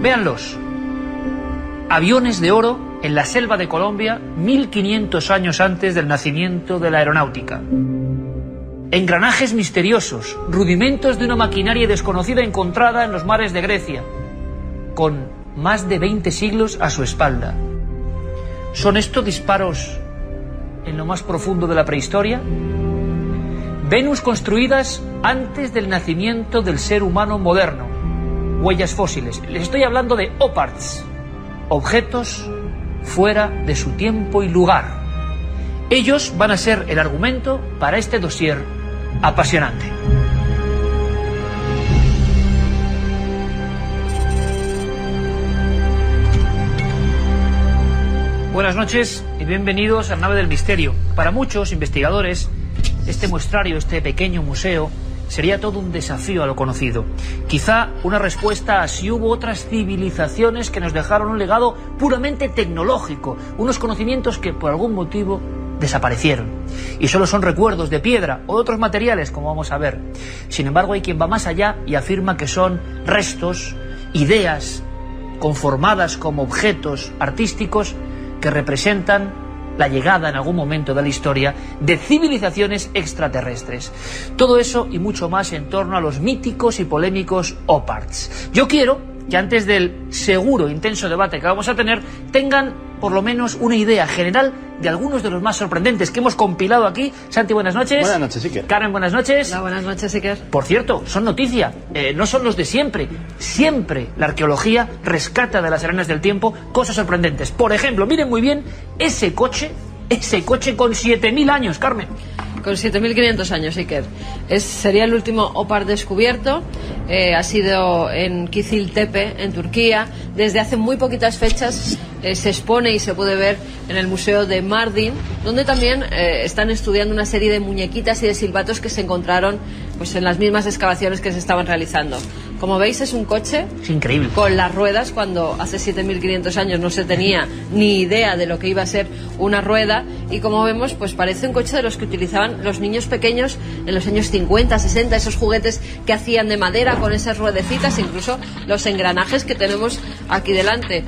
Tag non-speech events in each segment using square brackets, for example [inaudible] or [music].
Véanlos. Aviones de oro en la selva de Colombia 1500 años antes del nacimiento de la aeronáutica. Engranajes misteriosos, rudimentos de una maquinaria desconocida encontrada en los mares de Grecia, con más de 20 siglos a su espalda. ¿Son estos disparos en lo más profundo de la prehistoria? Venus construidas antes del nacimiento del ser humano moderno. Huellas fósiles. Les estoy hablando de oparts, objetos fuera de su tiempo y lugar. Ellos van a ser el argumento para este dossier apasionante. Buenas noches y bienvenidos a Nave del Misterio. Para muchos investigadores, este muestrario, este pequeño museo, sería todo un desafío a lo conocido. Quizá una respuesta a si hubo otras civilizaciones que nos dejaron un legado puramente tecnológico, unos conocimientos que por algún motivo desaparecieron y solo son recuerdos de piedra o de otros materiales, como vamos a ver. Sin embargo, hay quien va más allá y afirma que son restos, ideas conformadas como objetos artísticos que representan la llegada en algún momento de la historia de civilizaciones extraterrestres. Todo eso y mucho más en torno a los míticos y polémicos OPARTS. Yo quiero que antes del seguro intenso debate que vamos a tener tengan por lo menos una idea general de algunos de los más sorprendentes que hemos compilado aquí. Santi, buenas noches. Buenas noches, Iker. Karen, buenas noches. Hola, buenas noches, Iker. Por cierto, son noticia, eh, no son los de siempre. Siempre la arqueología rescata de las arenas del tiempo cosas sorprendentes. Por ejemplo, miren muy bien ese coche, ese coche con 7.000 años, Carmen. Con 7.500 años, Iker. Es, sería el último OPAR descubierto. Eh, ha sido en Kizil Tepe, en Turquía. Desde hace muy poquitas fechas eh, se expone y se puede ver en el Museo de Mardin, donde también eh, están estudiando una serie de muñequitas y de silbatos que se encontraron pues, en las mismas excavaciones que se estaban realizando. Como veis, es un coche Es increíble. con las ruedas cuando hace 7.500 años no se tenía ni idea de lo que iba a ser una rueda y como vemos pues parece un coche de los que utilizaban los niños pequeños en los años 50, 60, esos juguetes que hacían de madera con esas ruedecitas, incluso los engranajes que tenemos aquí delante.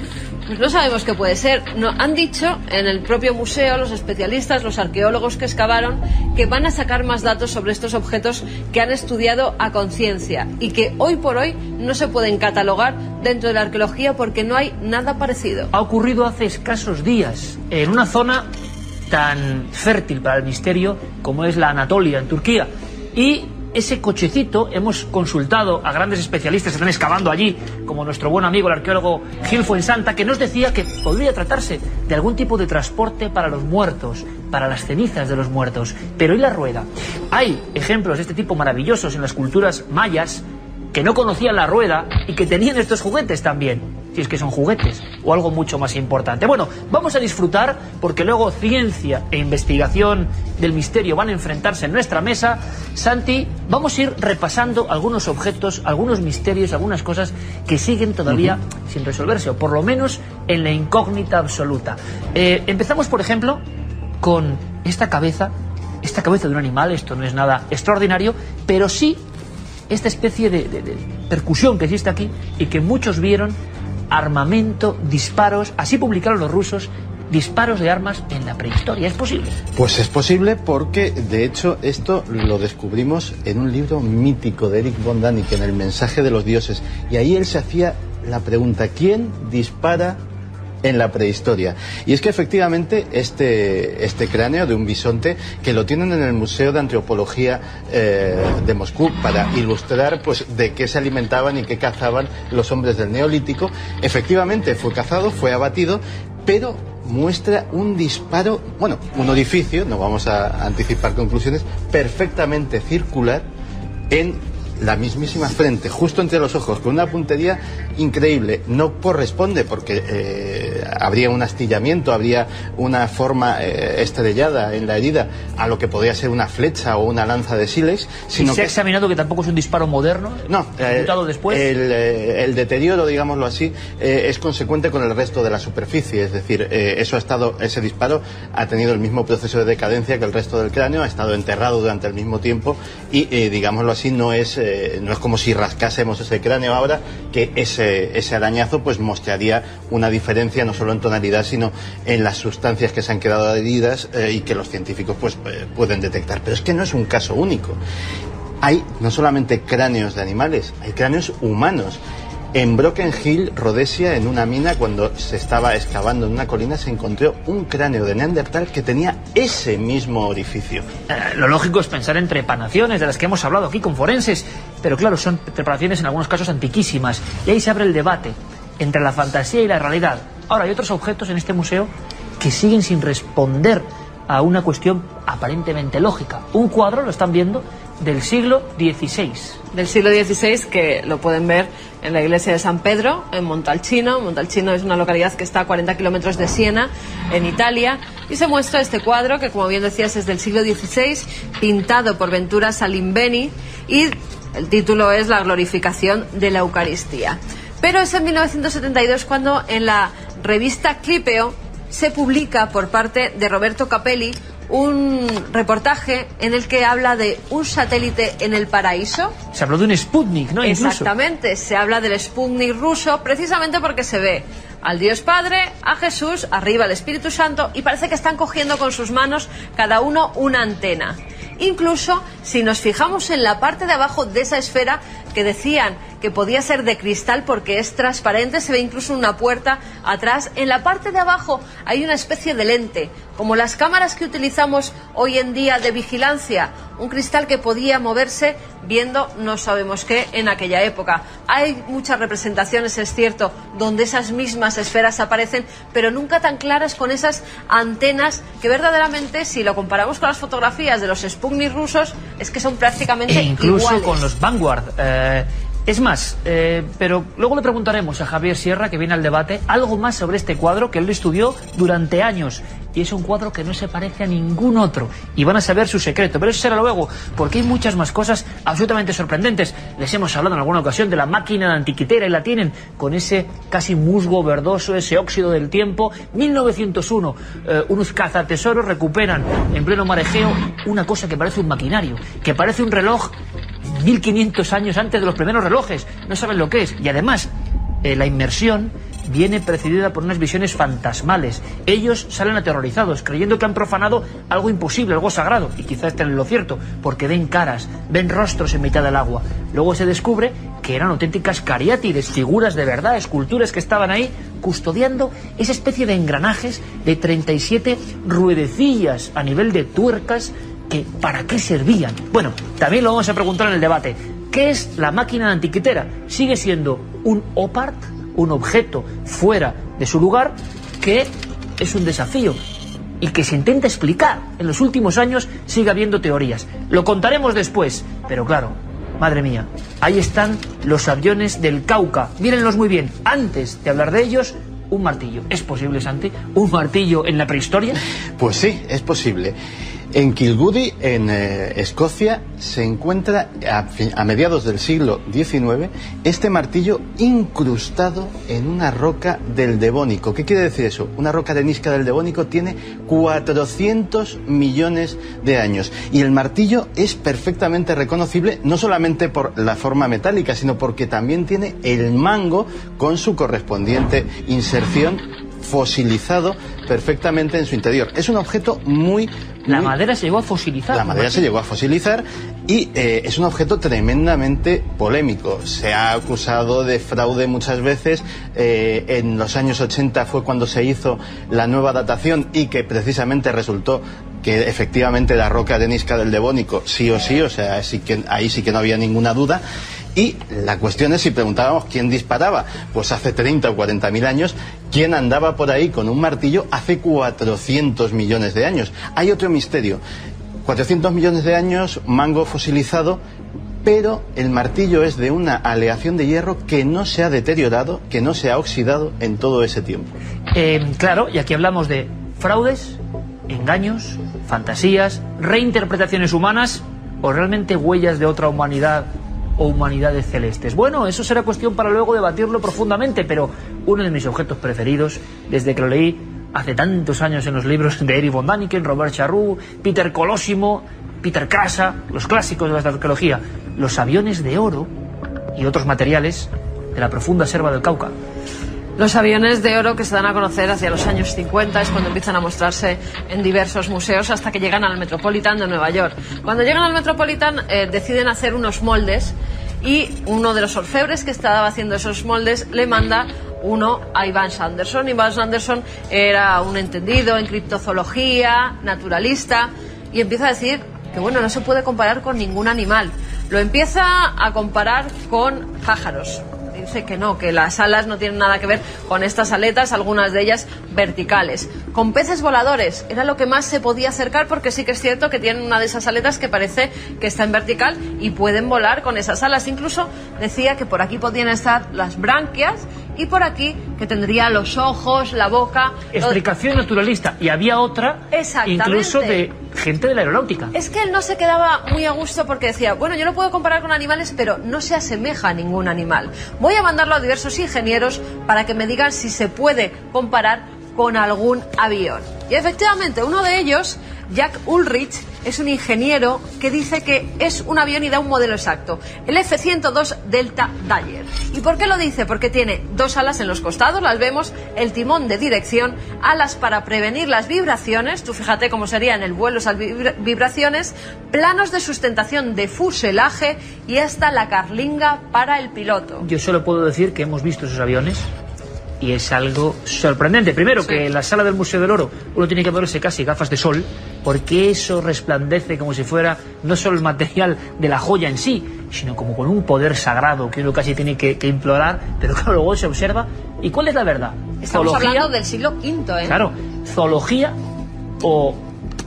Pues no sabemos qué puede ser. Han dicho en el propio museo los especialistas, los arqueólogos que excavaron, que van a sacar más datos sobre estos objetos que han estudiado a conciencia y que hoy por hoy no se pueden catalogar dentro de la arqueología porque no hay nada parecido. Ha ocurrido hace escasos días en una zona tan fértil para el misterio como es la Anatolia, en Turquía. Y ese cochecito hemos consultado a grandes especialistas que están excavando allí, como nuestro buen amigo el arqueólogo Gil Fuensanta, que nos decía que podría tratarse de algún tipo de transporte para los muertos, para las cenizas de los muertos. Pero ¿y la rueda? Hay ejemplos de este tipo maravillosos en las culturas mayas que no conocían la rueda y que tenían estos juguetes también, si es que son juguetes, o algo mucho más importante. Bueno, vamos a disfrutar porque luego ciencia e investigación del misterio van a enfrentarse en nuestra mesa. Santi, vamos a ir repasando algunos objetos, algunos misterios, algunas cosas que siguen todavía sin resolverse, o por lo menos en la incógnita absoluta. Eh, empezamos, por ejemplo, con esta cabeza, esta cabeza de un animal, esto no es nada extraordinario, pero sí esta especie de, percusión que existe aquí y que muchos vieron armamento, disparos, así publicaron los rusos, disparos de armas en la prehistoria. ¿Es posible? Pues es posible porque, de hecho, esto lo descubrimos en un libro mítico de Eric von Däniken, en El mensaje de los dioses. Y ahí él se hacía la pregunta, ¿quién dispara en la prehistoria? Y es que efectivamente este, este cráneo de un bisonte, que lo tienen en el Museo de Antropología eh, de Moscú para ilustrar pues de qué se alimentaban y qué cazaban los hombres del Neolítico, efectivamente fue cazado, fue abatido, pero muestra un disparo, bueno, un orificio, no vamos a anticipar conclusiones, perfectamente circular en la mismísima frente, justo entre los ojos, con una puntería increíble. No corresponde porque eh, habría un astillamiento, habría una forma eh, estrellada en la herida a lo que podría ser una flecha o una lanza de sílex, ¿Y sino se ha que examinado que tampoco es un disparo moderno? no, eh, después. El, el deterioro, digámoslo así, es consecuente con el resto de la superficie. Es decir, eso ha estado, ese disparo ha tenido el mismo proceso de decadencia que el resto del cráneo, ha estado enterrado durante el mismo tiempo y, digámoslo así, no es no es como si rascásemos ese cráneo ahora, que ese, ese arañazo pues mostraría una diferencia no solo en tonalidad, sino en las sustancias que se han quedado adheridas eh, y que los científicos pues eh, pueden detectar. Pero es que no es un caso único. Hay no solamente cráneos de animales, hay cráneos humanos. En Broken Hill, Rhodesia, en una mina, cuando se estaba excavando en una colina, se encontró un cráneo de Neandertal que tenía ese mismo orificio. Eh, lo lógico es pensar en trepanaciones de las que hemos hablado aquí con forenses, pero claro, son trepanaciones en algunos casos antiquísimas. Y ahí se abre el debate entre la fantasía y la realidad. Ahora, hay otros objetos en este museo que siguen sin responder a una cuestión aparentemente lógica. Un cuadro, lo están viendo, del siglo XVI. Del siglo XVI, que lo pueden ver en la iglesia de San Pedro, en Montalcino. Montalcino es una localidad que está a 40 kilómetros de Siena, en Italia. Y se muestra este cuadro, que como bien decías es del siglo XVI, pintado por Ventura Salimbeni. Y el título es La glorificación de la Eucaristía. Pero es en 1972 cuando en la revista Clipeo se publica por parte de Roberto Capelli un reportaje en el que habla de un satélite en el paraíso. Se habló de un Sputnik, ¿no? Incluso. Exactamente, se habla del Sputnik ruso precisamente porque se ve al Dios Padre, a Jesús, arriba al Espíritu Santo y parece que están cogiendo con sus manos cada uno una antena. Incluso si nos fijamos en la parte de abajo de esa esfera que decían que podía ser de cristal porque es transparente, se ve incluso una puerta atrás. En la parte de abajo hay una especie de lente, como las cámaras que utilizamos hoy en día de vigilancia, un cristal que podía moverse viendo no sabemos qué en aquella época. Hay muchas representaciones, es cierto, donde esas mismas esferas aparecen, pero nunca tan claras con esas antenas que verdaderamente, si lo comparamos con las fotografías de los Sputnik rusos, es que son prácticamente e incluso iguales. con los Vanguard. eh, es más, eh, pero luego le preguntaremos a Javier Sierra, que viene al debate, algo más sobre este cuadro que él estudió durante años. Y es un cuadro que no se parece a ningún otro. Y van a saber su secreto. Pero eso será luego, porque hay muchas más cosas absolutamente sorprendentes. Les hemos hablado en alguna ocasión de la máquina antiquitera y la tienen con ese casi musgo verdoso, ese óxido del tiempo. 1901, eh, unos cazatesoros recuperan en pleno marejeo una cosa que parece un maquinario, que parece un reloj 1500 años antes de los primeros relojes. No saben lo que es. Y además, eh, la inmersión viene precedida por unas visiones fantasmales. Ellos salen aterrorizados, creyendo que han profanado algo imposible, algo sagrado. Y quizás estén en lo cierto, porque ven caras, ven rostros en mitad del agua. Luego se descubre que eran auténticas cariátides, figuras de verdad, esculturas que estaban ahí custodiando esa especie de engranajes de 37 ruedecillas a nivel de tuercas para qué servían. Bueno, también lo vamos a preguntar en el debate. ¿Qué es la máquina de antiquitera? ¿Sigue siendo un OPART, un objeto fuera de su lugar, que es un desafío y que se intenta explicar? En los últimos años sigue habiendo teorías. Lo contaremos después, pero claro, madre mía, ahí están los aviones del Cauca. Mírenlos muy bien. Antes de hablar de ellos, un martillo. ¿Es posible, Santi? ¿Un martillo en la prehistoria? Pues sí, es posible. En Kilgoody, en eh, Escocia, se encuentra a, a mediados del siglo XIX este martillo incrustado en una roca del Devónico. ¿Qué quiere decir eso? Una roca arenisca del Devónico tiene 400 millones de años y el martillo es perfectamente reconocible no solamente por la forma metálica, sino porque también tiene el mango con su correspondiente inserción fosilizado perfectamente en su interior. Es un objeto muy... La madera se llegó a fosilizar. la madera se llegó a fosilizar y eh, es un objeto tremendamente polémico. Se ha acusado de fraude muchas veces. Eh, en los años 80 fue cuando se hizo la nueva datación y que precisamente resultó que efectivamente la roca arenisca del Devónico sí o sí, o sea, sí que, ahí sí que no había ninguna duda. Y la cuestión es si preguntábamos quién disparaba, pues hace 30 o 40 mil años, quién andaba por ahí con un martillo hace 400 millones de años. Hay otro misterio. 400 millones de años, mango fosilizado, pero el martillo es de una aleación de hierro que no se ha deteriorado, que no se ha oxidado en todo ese tiempo. Eh, claro, y aquí hablamos de fraudes, engaños, fantasías, reinterpretaciones humanas o realmente huellas de otra humanidad o humanidades celestes. Bueno, eso será cuestión para luego debatirlo profundamente, pero uno de mis objetos preferidos, desde que lo leí hace tantos años en los libros de Eric von Daniken, Robert Charroux, Peter Colosimo, Peter Krasa, los clásicos de la arqueología, los aviones de oro y otros materiales de la profunda selva del Cauca. Los aviones de oro que se dan a conocer hacia los años 50 es cuando empiezan a mostrarse en diversos museos hasta que llegan al Metropolitan de Nueva York. Cuando llegan al Metropolitan eh, deciden hacer unos moldes y uno de los orfebres que estaba haciendo esos moldes le manda uno a Ivan Sanderson. Ivan Sanderson era un entendido en criptozoología, naturalista, y empieza a decir que bueno, no se puede comparar con ningún animal. Lo empieza a comparar con pájaros dice que no, que las alas no tienen nada que ver con estas aletas, algunas de ellas verticales. Con peces voladores era lo que más se podía acercar porque sí que es cierto que tienen una de esas aletas que parece que está en vertical y pueden volar con esas alas. Incluso decía que por aquí podían estar las branquias y por aquí que tendría los ojos, la boca. Explicación naturalista. Y había otra, incluso de gente de la aeronáutica. Es que él no se quedaba muy a gusto porque decía, bueno, yo lo puedo comparar con animales, pero no se asemeja a ningún animal. Voy a mandarlo a diversos ingenieros para que me digan si se puede comparar con algún avión. Y efectivamente, uno de ellos, Jack Ulrich, es un ingeniero que dice que es un avión y da un modelo exacto, el F-102 Delta Dyer. ¿Y por qué lo dice? Porque tiene dos alas en los costados, las vemos, el timón de dirección, alas para prevenir las vibraciones, tú fíjate cómo serían el vuelo esas vibraciones, planos de sustentación de fuselaje y hasta la carlinga para el piloto. Yo solo puedo decir que hemos visto esos aviones y es algo sorprendente. Primero, que en la sala del Museo del Oro uno tiene que ponerse casi gafas de sol, porque eso resplandece como si fuera no solo el material de la joya en sí, sino como con un poder sagrado que uno casi tiene que, implorar, pero [laughs] que luego se observa. ¿Y cuál es la verdad? Estamos hablando del siglo V, ¿eh? Claro, zoología o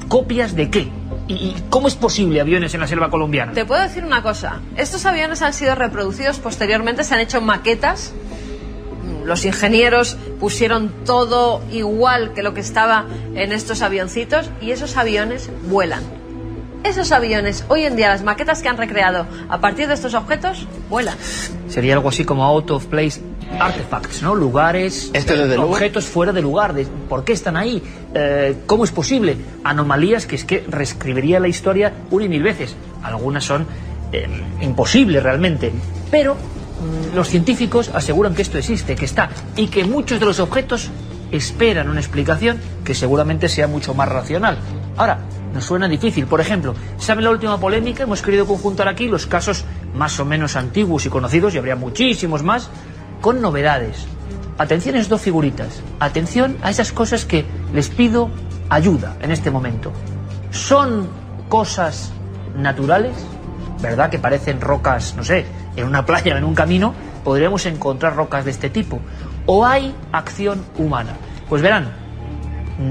copias de qué. ¿Y cómo es posible aviones en la selva colombiana? Te puedo decir una cosa. Estos aviones han sido reproducidos posteriormente, se han hecho maquetas los ingenieros pusieron todo igual que lo que estaba en estos avioncitos y esos aviones vuelan. Esos aviones, hoy en día, las maquetas que han recreado a partir de estos objetos, vuelan. Sería algo así como out of place artifacts, ¿no? Lugares, este objetos fuera de lugar. De, ¿Por qué están ahí? Eh, ¿Cómo es posible? Anomalías que es que reescribiría la historia una y mil veces. Algunas son eh, imposibles realmente. Pero los científicos aseguran que esto existe, que está, y que muchos de los objetos esperan una explicación que seguramente sea mucho más racional. Ahora, nos suena difícil. Por ejemplo, ¿saben la última polémica? Hemos querido conjuntar aquí los casos más o menos antiguos y conocidos, y habría muchísimos más, con novedades. Atención a esas dos figuritas. Atención a esas cosas que les pido ayuda en este momento. ¿Son cosas naturales? ¿Verdad que parecen rocas, no sé, en una playa, en un camino, podríamos encontrar rocas de este tipo. O hay acción humana. Pues verán,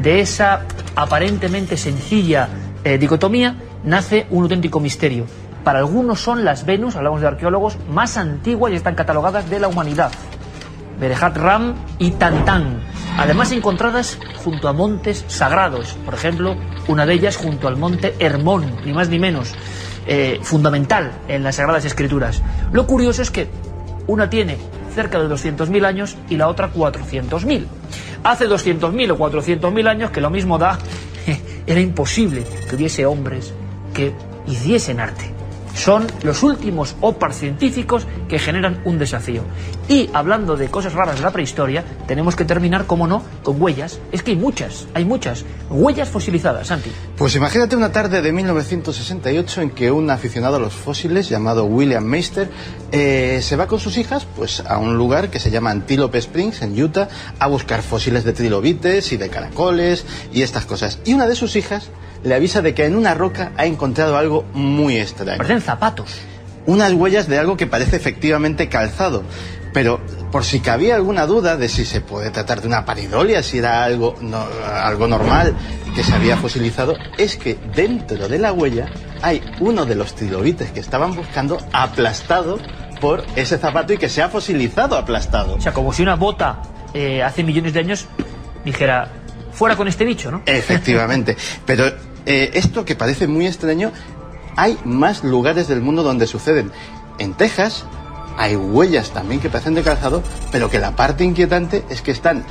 de esa aparentemente sencilla eh, dicotomía nace un auténtico misterio. Para algunos son las Venus, hablamos de arqueólogos, más antiguas y están catalogadas de la humanidad. Berehat Ram y Tantán, además encontradas junto a montes sagrados, por ejemplo, una de ellas junto al monte Hermón, ni más ni menos. Eh, fundamental en las Sagradas Escrituras. Lo curioso es que una tiene cerca de 200.000 años y la otra 400.000. Hace 200.000 o 400.000 años que lo mismo da, [laughs] era imposible que hubiese hombres que hiciesen arte son los últimos OPAR científicos que generan un desafío. Y hablando de cosas raras de la prehistoria, tenemos que terminar, como no, con huellas. Es que hay muchas, hay muchas. Huellas fosilizadas, Santi. Pues imagínate una tarde de 1968 en que un aficionado a los fósiles llamado William Meister eh, se va con sus hijas pues, a un lugar que se llama Antelope Springs, en Utah, a buscar fósiles de trilobites y de caracoles y estas cosas. Y una de sus hijas le avisa de que en una roca ha encontrado algo muy extraño. Parecen zapatos. Unas huellas de algo que parece efectivamente calzado. Pero por si cabía alguna duda de si se puede tratar de una paridolia, si era algo, algo normal que se había fosilizado, es que dentro de la huella hay uno de los trilobites que estaban buscando aplastado por ese zapato y que se ha fosilizado aplastado. O sea, como si una bota eh, hace millones de años dijera, fuera con este bicho, ¿no? Efectivamente. Pero eh, esto que parece muy extraño, hay más lugares del mundo donde suceden. En Texas hay huellas también que parecen de calzado, pero que la parte inquietante es que están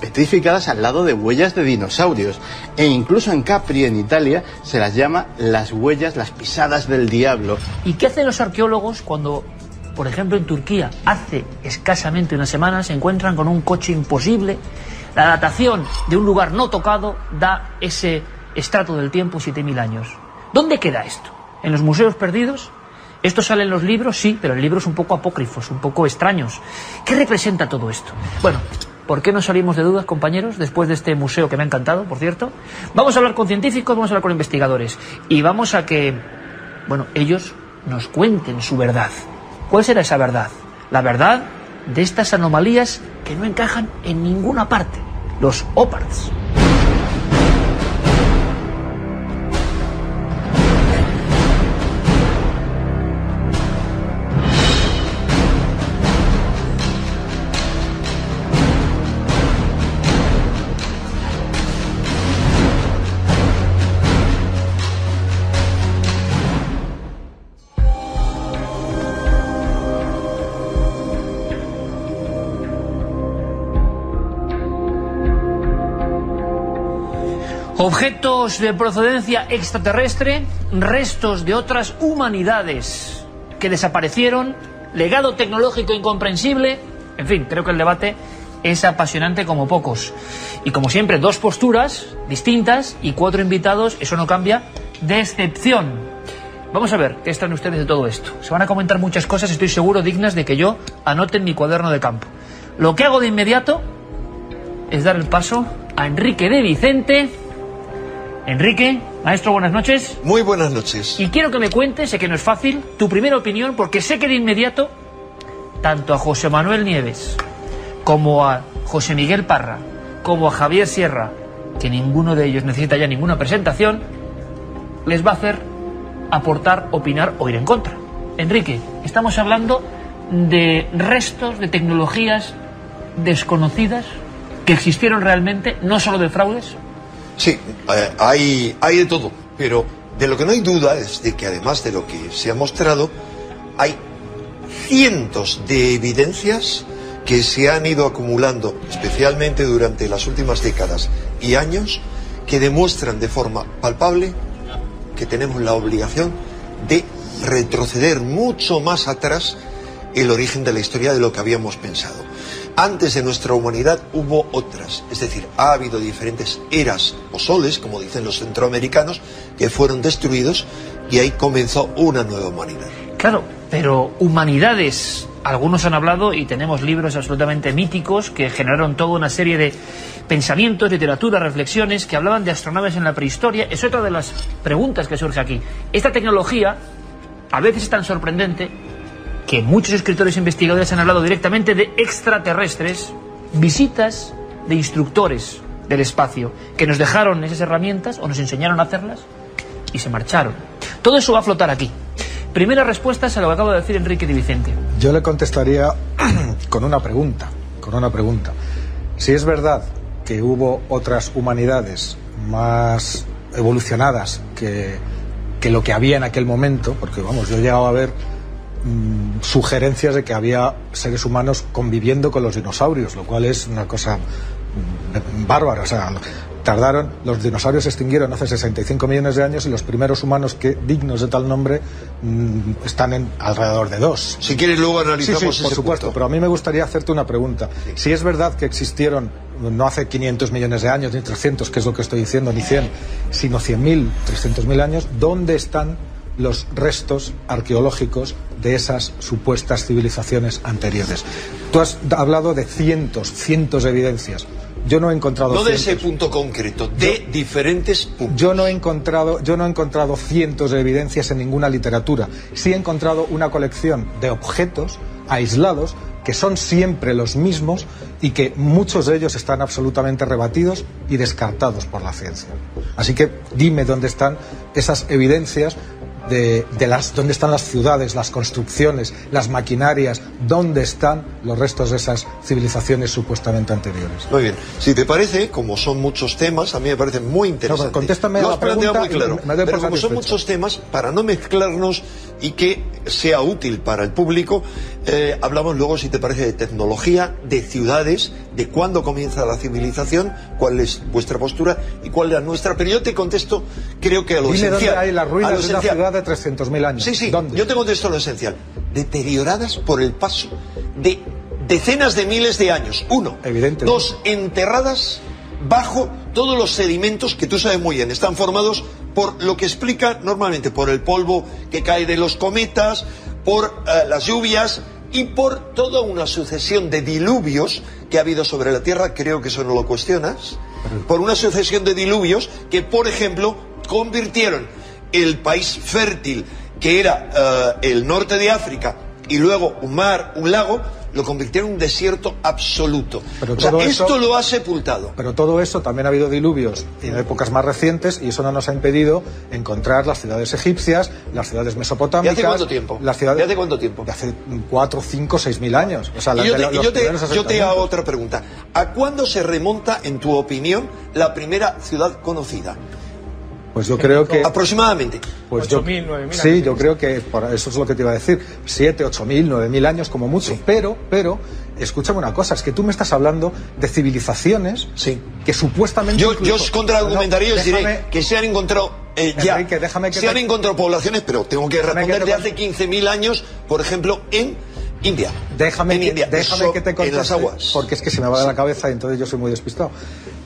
petrificadas al lado de huellas de dinosaurios. E incluso en Capri, en Italia, se las llama las huellas, las pisadas del diablo. ¿Y qué hacen los arqueólogos cuando, por ejemplo, en Turquía, hace escasamente una semana, se encuentran con un coche imposible? La datación de un lugar no tocado da ese estrato del tiempo 7.000 años. ¿Dónde queda esto? ¿En los museos perdidos? ¿Esto sale en los libros? Sí, pero en libros un poco apócrifos, un poco extraños. ¿Qué representa todo esto? Bueno, ¿por qué no salimos de dudas, compañeros, después de este museo que me ha encantado, por cierto? Vamos a hablar con científicos, vamos a hablar con investigadores y vamos a que, bueno, ellos nos cuenten su verdad. ¿Cuál será esa verdad? La verdad de estas anomalías que no encajan en ninguna parte, los OPARTs. Objetos de procedencia extraterrestre, restos de otras humanidades que desaparecieron, legado tecnológico incomprensible, en fin, creo que el debate es apasionante como pocos. Y como siempre, dos posturas distintas y cuatro invitados, eso no cambia, de excepción. Vamos a ver qué están ustedes de todo esto. Se van a comentar muchas cosas, estoy seguro, dignas de que yo anote en mi cuaderno de campo. Lo que hago de inmediato es dar el paso a Enrique de Vicente Enrique, maestro, buenas noches. Muy buenas noches. Y quiero que me cuentes, sé que no es fácil, tu primera opinión, porque sé que de inmediato, tanto a José Manuel Nieves, como a José Miguel Parra, como a Javier Sierra, que ninguno de ellos necesita ya ninguna presentación, les va a hacer aportar, opinar o ir en contra. Enrique, estamos hablando de restos de tecnologías desconocidas que existieron realmente, no solo de fraudes, Sí, eh, hay, hay de todo, pero de lo que no hay duda es de que además de lo que se ha mostrado, hay cientos de evidencias que se han ido acumulando, especialmente durante las últimas décadas y años, que demuestran de forma palpable que tenemos la obligación de retroceder mucho más atrás el origen de la historia de lo que habíamos pensado. Antes de nuestra humanidad hubo otras, es decir, ha habido diferentes eras o soles, como dicen los centroamericanos, que fueron destruidos y ahí comenzó una nueva humanidad. Claro, pero humanidades, algunos han hablado y tenemos libros absolutamente míticos que generaron toda una serie de pensamientos, literatura, reflexiones que hablaban de astronaves en la prehistoria. Es otra de las preguntas que surge aquí. Esta tecnología a veces es tan sorprendente que muchos escritores e investigadores han hablado directamente de extraterrestres, visitas de instructores del espacio, que nos dejaron esas herramientas o nos enseñaron a hacerlas y se marcharon. Todo eso va a flotar aquí. Primera respuesta a lo que acabo de decir Enrique Di Vicente. Yo le contestaría [clears throat] con una pregunta, con una pregunta. Si es verdad que hubo otras humanidades más evolucionadas que, que lo que había en aquel momento, porque vamos, yo he llegado a ver Mm, sugerencias de que había seres humanos conviviendo con los dinosaurios, lo cual es una cosa mm, bárbara. O sea, tardaron, los dinosaurios se extinguieron hace 65 millones de años y los primeros humanos que dignos de tal nombre mm, están en alrededor de dos. Si quieres luego analizamos sí, por supuesto, pero a mí me gustaría hacerte una pregunta. Si es verdad que existieron no hace 500 millones de años ni 300, que es lo que estoy diciendo, ni 100, sino 100.000, 300.000 años, ¿dónde están los restos arqueológicos de esas supuestas civilizaciones anteriores. Tú has hablado de cientos, cientos de evidencias. Yo no he encontrado no de ese punto concreto, de diferentes puntos. Yo no he encontrado, yo no he encontrado cientos de evidencias en ninguna literatura. Sí he encontrado una colección de objetos aislados que son siempre los mismos y que muchos de ellos están absolutamente rebatidos y descartados por la ciencia. Así que dime dónde están esas evidencias de, las, dónde están las ciudades, las construcciones, las maquinarias, dónde están los restos de esas civilizaciones supuestamente anteriores. Muy bien. Si te parece, como son muchos temas, a mí me parece muy interesante. contéstame la pregunta muy claro. pero como son muchos temas, para no mezclarnos, y que sea útil para el público. Eh, hablamos luego, si te parece, de tecnología, de ciudades, de cuándo comienza la civilización, cuál es vuestra postura y cuál es la nuestra. Pero yo te contesto, creo que a lo Dile esencial. dónde hay las ruinas de una esencial. ciudad de 300.000 años. Sí, sí, ¿Dónde? yo te contesto lo esencial. Deterioradas por el paso de decenas de miles de años. Uno. Evidente. Dos, enterradas bajo todos los sedimentos que tú sabes muy bien. Están formados por lo que explica normalmente por el polvo que cae de los cometas, por eh, las lluvias y por toda una sucesión de diluvios que ha habido sobre la Tierra. Creo que eso no lo cuestionas. Por una sucesión de diluvios que, por ejemplo, convirtieron el país fértil que era eh, el norte de África y luego un mar, un lago, lo convirtieron en un desierto absoluto. Pero o sea, eso- esto lo ha sepultado. Pero todo eso también ha habido diluvios en épocas más recientes y eso no nos ha impedido encontrar las ciudades egipcias, las ciudades ¿Y mesopotámicas. hace cuánto tiempo? Las ciudades ¿Y hace cuánto tiempo? De hace 4, 5, 6 mil años. O sea, Y yo de te, yo te- yo te hago otra pregunta. ¿A cuándo se remonta, en tu opinión, la primera ciudad conocida? Pues yo creo que. Aproximadamente. Pues yo, 8.000, 9.000 Sí, yo creo que por eso es lo que te iba a decir. 7, 8 mil, 9 mil años como mucho. Pero, pero, escúchame una cosa, es que tú me estás hablando de civilizaciones Sí. que supuestamente. Yo, incluso- yo os contraargumentaría y os diré que se han encontrado eh, ya. Enrique, déjame que se han encontrado poblaciones, pero tengo que Déjame que responder te de hace 15.000 años, por ejemplo, en India. Déjame, en que, India. déjame Eso, que te conteste, En las aguas. porque es que se me va de la cabeza y entonces yo soy muy despistado.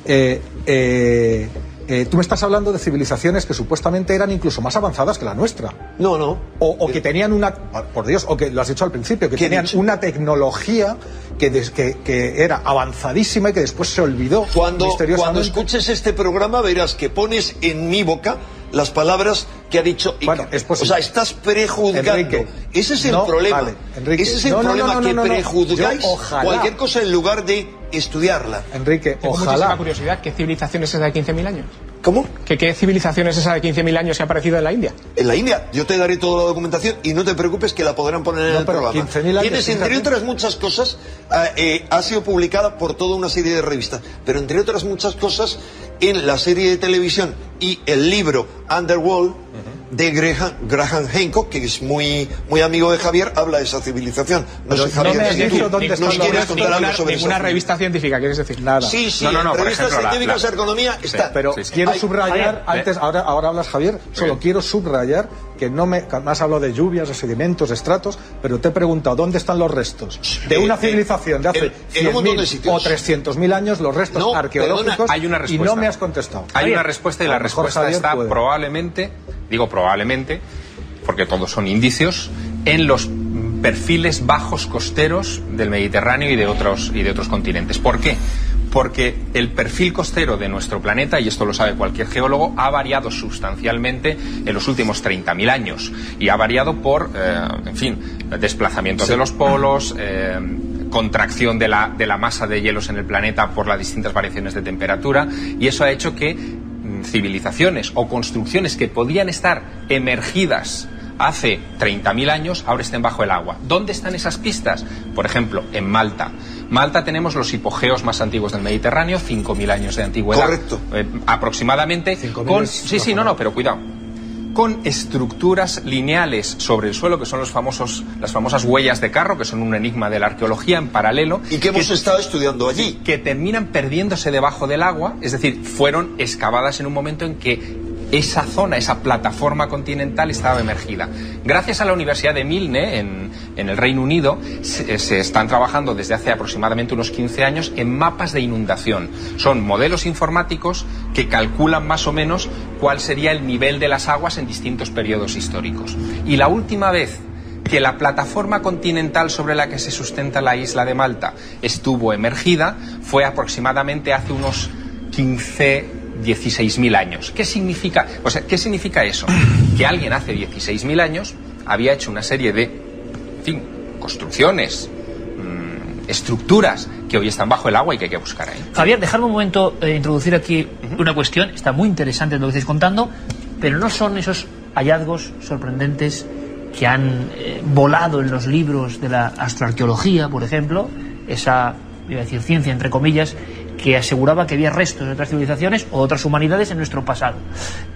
Eh, eh, eh, tú me estás hablando de civilizaciones que supuestamente eran incluso más avanzadas que la nuestra. No, no. O, o que tenían una, por Dios, o que lo has dicho al principio, que ¿Qué he tenían una tecnología que, des- que, que era avanzadísima y que después se olvidó Cuando, misteriosamente. cuando escuches este programa verás que pones en mi boca las palabras que ha dicho Iker. Bueno, es posible. O sea, estás prejuzgando. Enrique, Ese es el no, problema. vale, Enrique, Ese es el no, problema no, que prejuzgáis Yo, ojalá. cualquier cosa en lugar de estudiarla. Enrique, Tengo muchísima ojalá. curiosidad. ¿Qué civilización es esa de 15.000 años? ¿Cómo? ¿Qué, ¿Qué civilización es esa de 15.000 años que ha aparecido en la India? En la India, yo te daré toda la documentación y no te preocupes que la podrán poner en No, el programa. 15.000 años, Tienes, entre fíjate. otras muchas cosas, ah, eh, ha sido publicada por toda una serie de revistas, pero entre otras muchas cosas, en la serie de televisión y el libro Underworld de Graham, Graham Hancock, que es muy, muy amigo de Javier, habla de esa civilización. No Pero sé, no Javier, me has dicho tú dónde nos quieres contar algo Ninguna, sobre ninguna revista científica, ¿quieres decir? Nada. Sí, sí, No, no, no, revistas ejemplo, científicas la- de economía está. Pero Sí, sí. quiero Hay- subrayar, Javier, antes, ahora, ahora hablas Javier, solo quiero subrayar que no me, has hablado de lluvias, de sedimentos, de estratos, pero te he preguntado dónde están los restos de una eh, civilización de hace en- en un montón de 100.000 sitios. o 300.000 años, los restos No, arqueológicos, perdona, Hay una y respuesta. no me has contestado. Hay una respuesta y la respuesta Javier está puede. probablemente, digo probablemente, porque todos son indicios, en los perfiles bajos costeros del Mediterráneo y de otros, y de otros continentes. ¿Por qué? Porque el perfil costero de nuestro planeta, y esto lo sabe cualquier geólogo, ha variado sustancialmente en los últimos 30.000 años. Y ha variado por, eh, en fin, desplazamientos de los polos, eh, contracción de la, de la masa de hielos en el planeta por las distintas variaciones de temperatura, y eso ha hecho que civilizaciones o construcciones que podían estar emergidas hace 30.000 años ahora estén bajo el agua. ¿Dónde están esas pistas? Por ejemplo, en Malta. Malta tenemos los hipogeos más antiguos del Mediterráneo, 5.000 años de antigüedad. Correcto. eh, aproximadamente. 5.000 Con, es sí, sí, no, no, pero cuidado. Con estructuras lineales sobre el suelo, que son los famosos, las famosas huellas de carro, que son un enigma de la arqueología en paralelo. Y que hemos estado estudiando allí. que terminan perdiéndose debajo del agua, es decir, fueron excavadas en un momento en que esa zona, esa plataforma continental estaba emergida. Gracias a la Universidad de Milne, en, el Reino Unido, se, se están trabajando desde hace aproximadamente unos 15 años en mapas de inundación. Son modelos informáticos que calculan más o menos cuál sería el nivel de las aguas en distintos periodos históricos. Y la última vez que la plataforma continental sobre la que se sustenta la isla de Malta estuvo emergida fue aproximadamente hace unos 15 16.000 años. ¿Qué significa, o sea, ¿Qué significa eso? [clears throat] Que alguien hace 16.000 años había hecho una serie de, en fin, construcciones, mm, estructuras que hoy están bajo el agua y que hay que buscar ahí. Javier, dejadme un momento eh, introducir aquí una cuestión. Está muy interesante lo que estáis contando, pero no son esos hallazgos sorprendentes que han eh, volado en los libros de la astroarqueología, por ejemplo, esa, iba a decir, ciencia entre comillas, que aseguraba que había restos de otras civilizaciones o otras humanidades en nuestro pasado.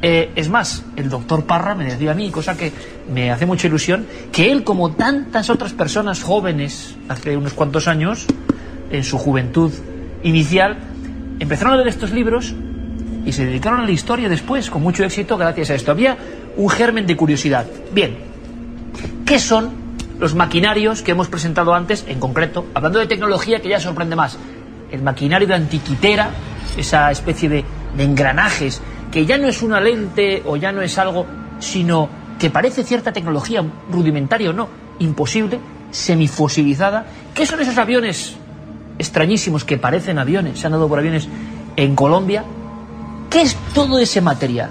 Eh, es más, el doctor Parra me decía a mí, cosa que me hace mucha ilusión, que él, como tantas otras personas jóvenes hace unos cuantos años, en su juventud inicial, empezaron a leer estos libros y se dedicaron a la historia después, con mucho éxito, gracias a esto. Había un germen de curiosidad. Bien, ¿qué son los maquinarios que hemos presentado antes, en concreto, hablando de tecnología que ya sorprende más? El maquinario de antiquitera, esa especie de, engranajes, que ya no es una lente o ya no es algo, sino que parece cierta tecnología rudimentaria o no, imposible, semifosilizada. ¿Qué son esos aviones extrañísimos que parecen aviones? Se han dado por aviones en Colombia. ¿Qué es todo ese material?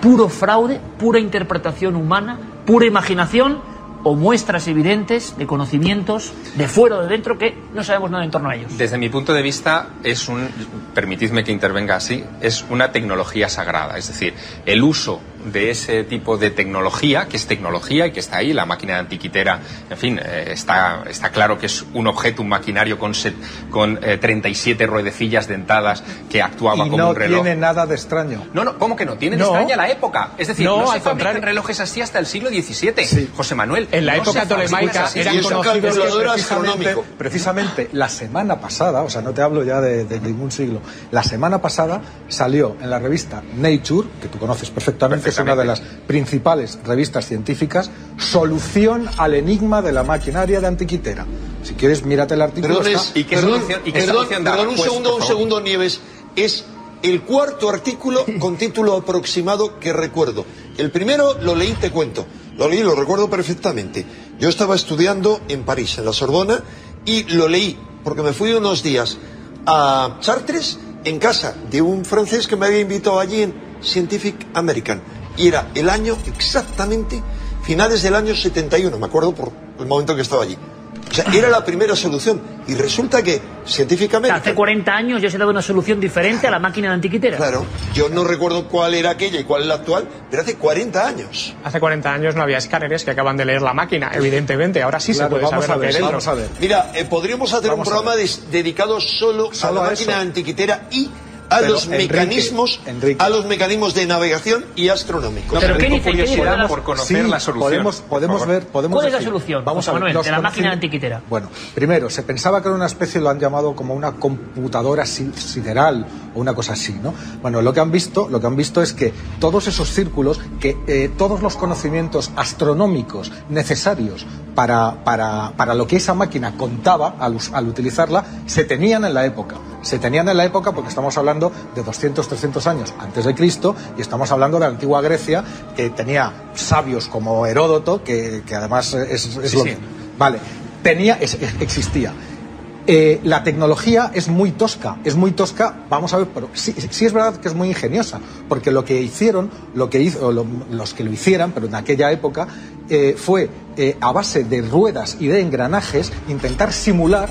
¿Puro fraude? ¿Pura interpretación humana? ¿Pura imaginación? ¿O muestras evidentes de conocimientos de fuera o de dentro que no sabemos nada en torno a ellos? Desde mi punto de vista, es un, permitidme que intervenga así, es una tecnología sagrada. Es decir, el uso de ese tipo de tecnología, que es tecnología y que está ahí, la máquina de antiquitera, en fin, eh, está, está claro que es un objeto, un maquinario con, set- con eh, 37 ruedecillas dentadas que actuaba Y como no un reloj. tiene nada de extraño. No, no, ¿cómo que no? Tiene de No. extraña la época. Es decir, No, no, se fabrican relojes así hasta el siglo XVII. José Manuel. En la no época tolemaica eran conocidos precisamente, precisamente la semana pasada, o sea, no te hablo ya de, de ningún siglo, la semana pasada salió en la revista Nature, que tú conoces perfectamente, es una de las principales revistas científicas, solución al enigma de la maquinaria de antiquitera. Si quieres, mírate el artículo. Perdón, está- ¿Y qué perdón, solución- y qué perdón, solución daba? perdón, un Pues, segundo, un segundo, Nieves. Es el cuarto artículo con título aproximado que recuerdo. El primero lo leí, te cuento. Lo leí, lo recuerdo perfectamente. Yo estaba estudiando en París, en la Sorbona, y lo leí porque me fui unos días a Chartres en casa de un francés que me había invitado allí en Scientific American. Y era el año exactamente, finales del año 71, me acuerdo por el momento que estaba allí. O sea, era la primera solución. Y resulta que, científicamente... hace 40 años ya se daba una solución diferente a la máquina de antiquitera. Claro, yo no recuerdo cuál era aquella y cuál es la actual, pero hace 40 años. Hace 40 años no había escáneres que acaban de leer la máquina, evidentemente. Ahora sí Claro, se puede vamos saber a lo que ver, hay dentro. vamos a ver. Mira, eh, podríamos hacer Vamos un programa des- dedicado solo, Solo a la a máquina eso. antiquitera y a Pero, los Enrique, mecanismos, Enrique. a los mecanismos de navegación y astronómicos. Pero ¿qué tengo dice? ¿Qué dice? curiosidad por conocer Sí, la solución. Podemos, ver, podemos ¿Cuál es la solución, Vamos José a ver, Manuel, los de la máquina antiquitera? Bueno, primero, se pensaba que era una especie, lo han llamado como una computadora si- sideral o una cosa así, ¿no? Bueno, lo que han visto, lo que han visto es que todos esos círculos, que eh, todos los conocimientos astronómicos necesarios para, para, para lo que esa máquina contaba al, al utilizarla, se tenían en la época. Se tenían en la época porque estamos hablando de 200, 300 años antes de Cristo y estamos hablando de la antigua Grecia que tenía sabios como Heródoto, que, que además es, es Sí, lo sí. que- Vale, tenía, es- existía. Eh, la tecnología es muy tosca, es muy tosca, vamos a ver, pero sí, sí es verdad que es muy ingeniosa, porque lo que hicieron, lo que hizo, lo- los que lo hicieran, pero en aquella época, eh, fue eh, a base de ruedas y de engranajes intentar simular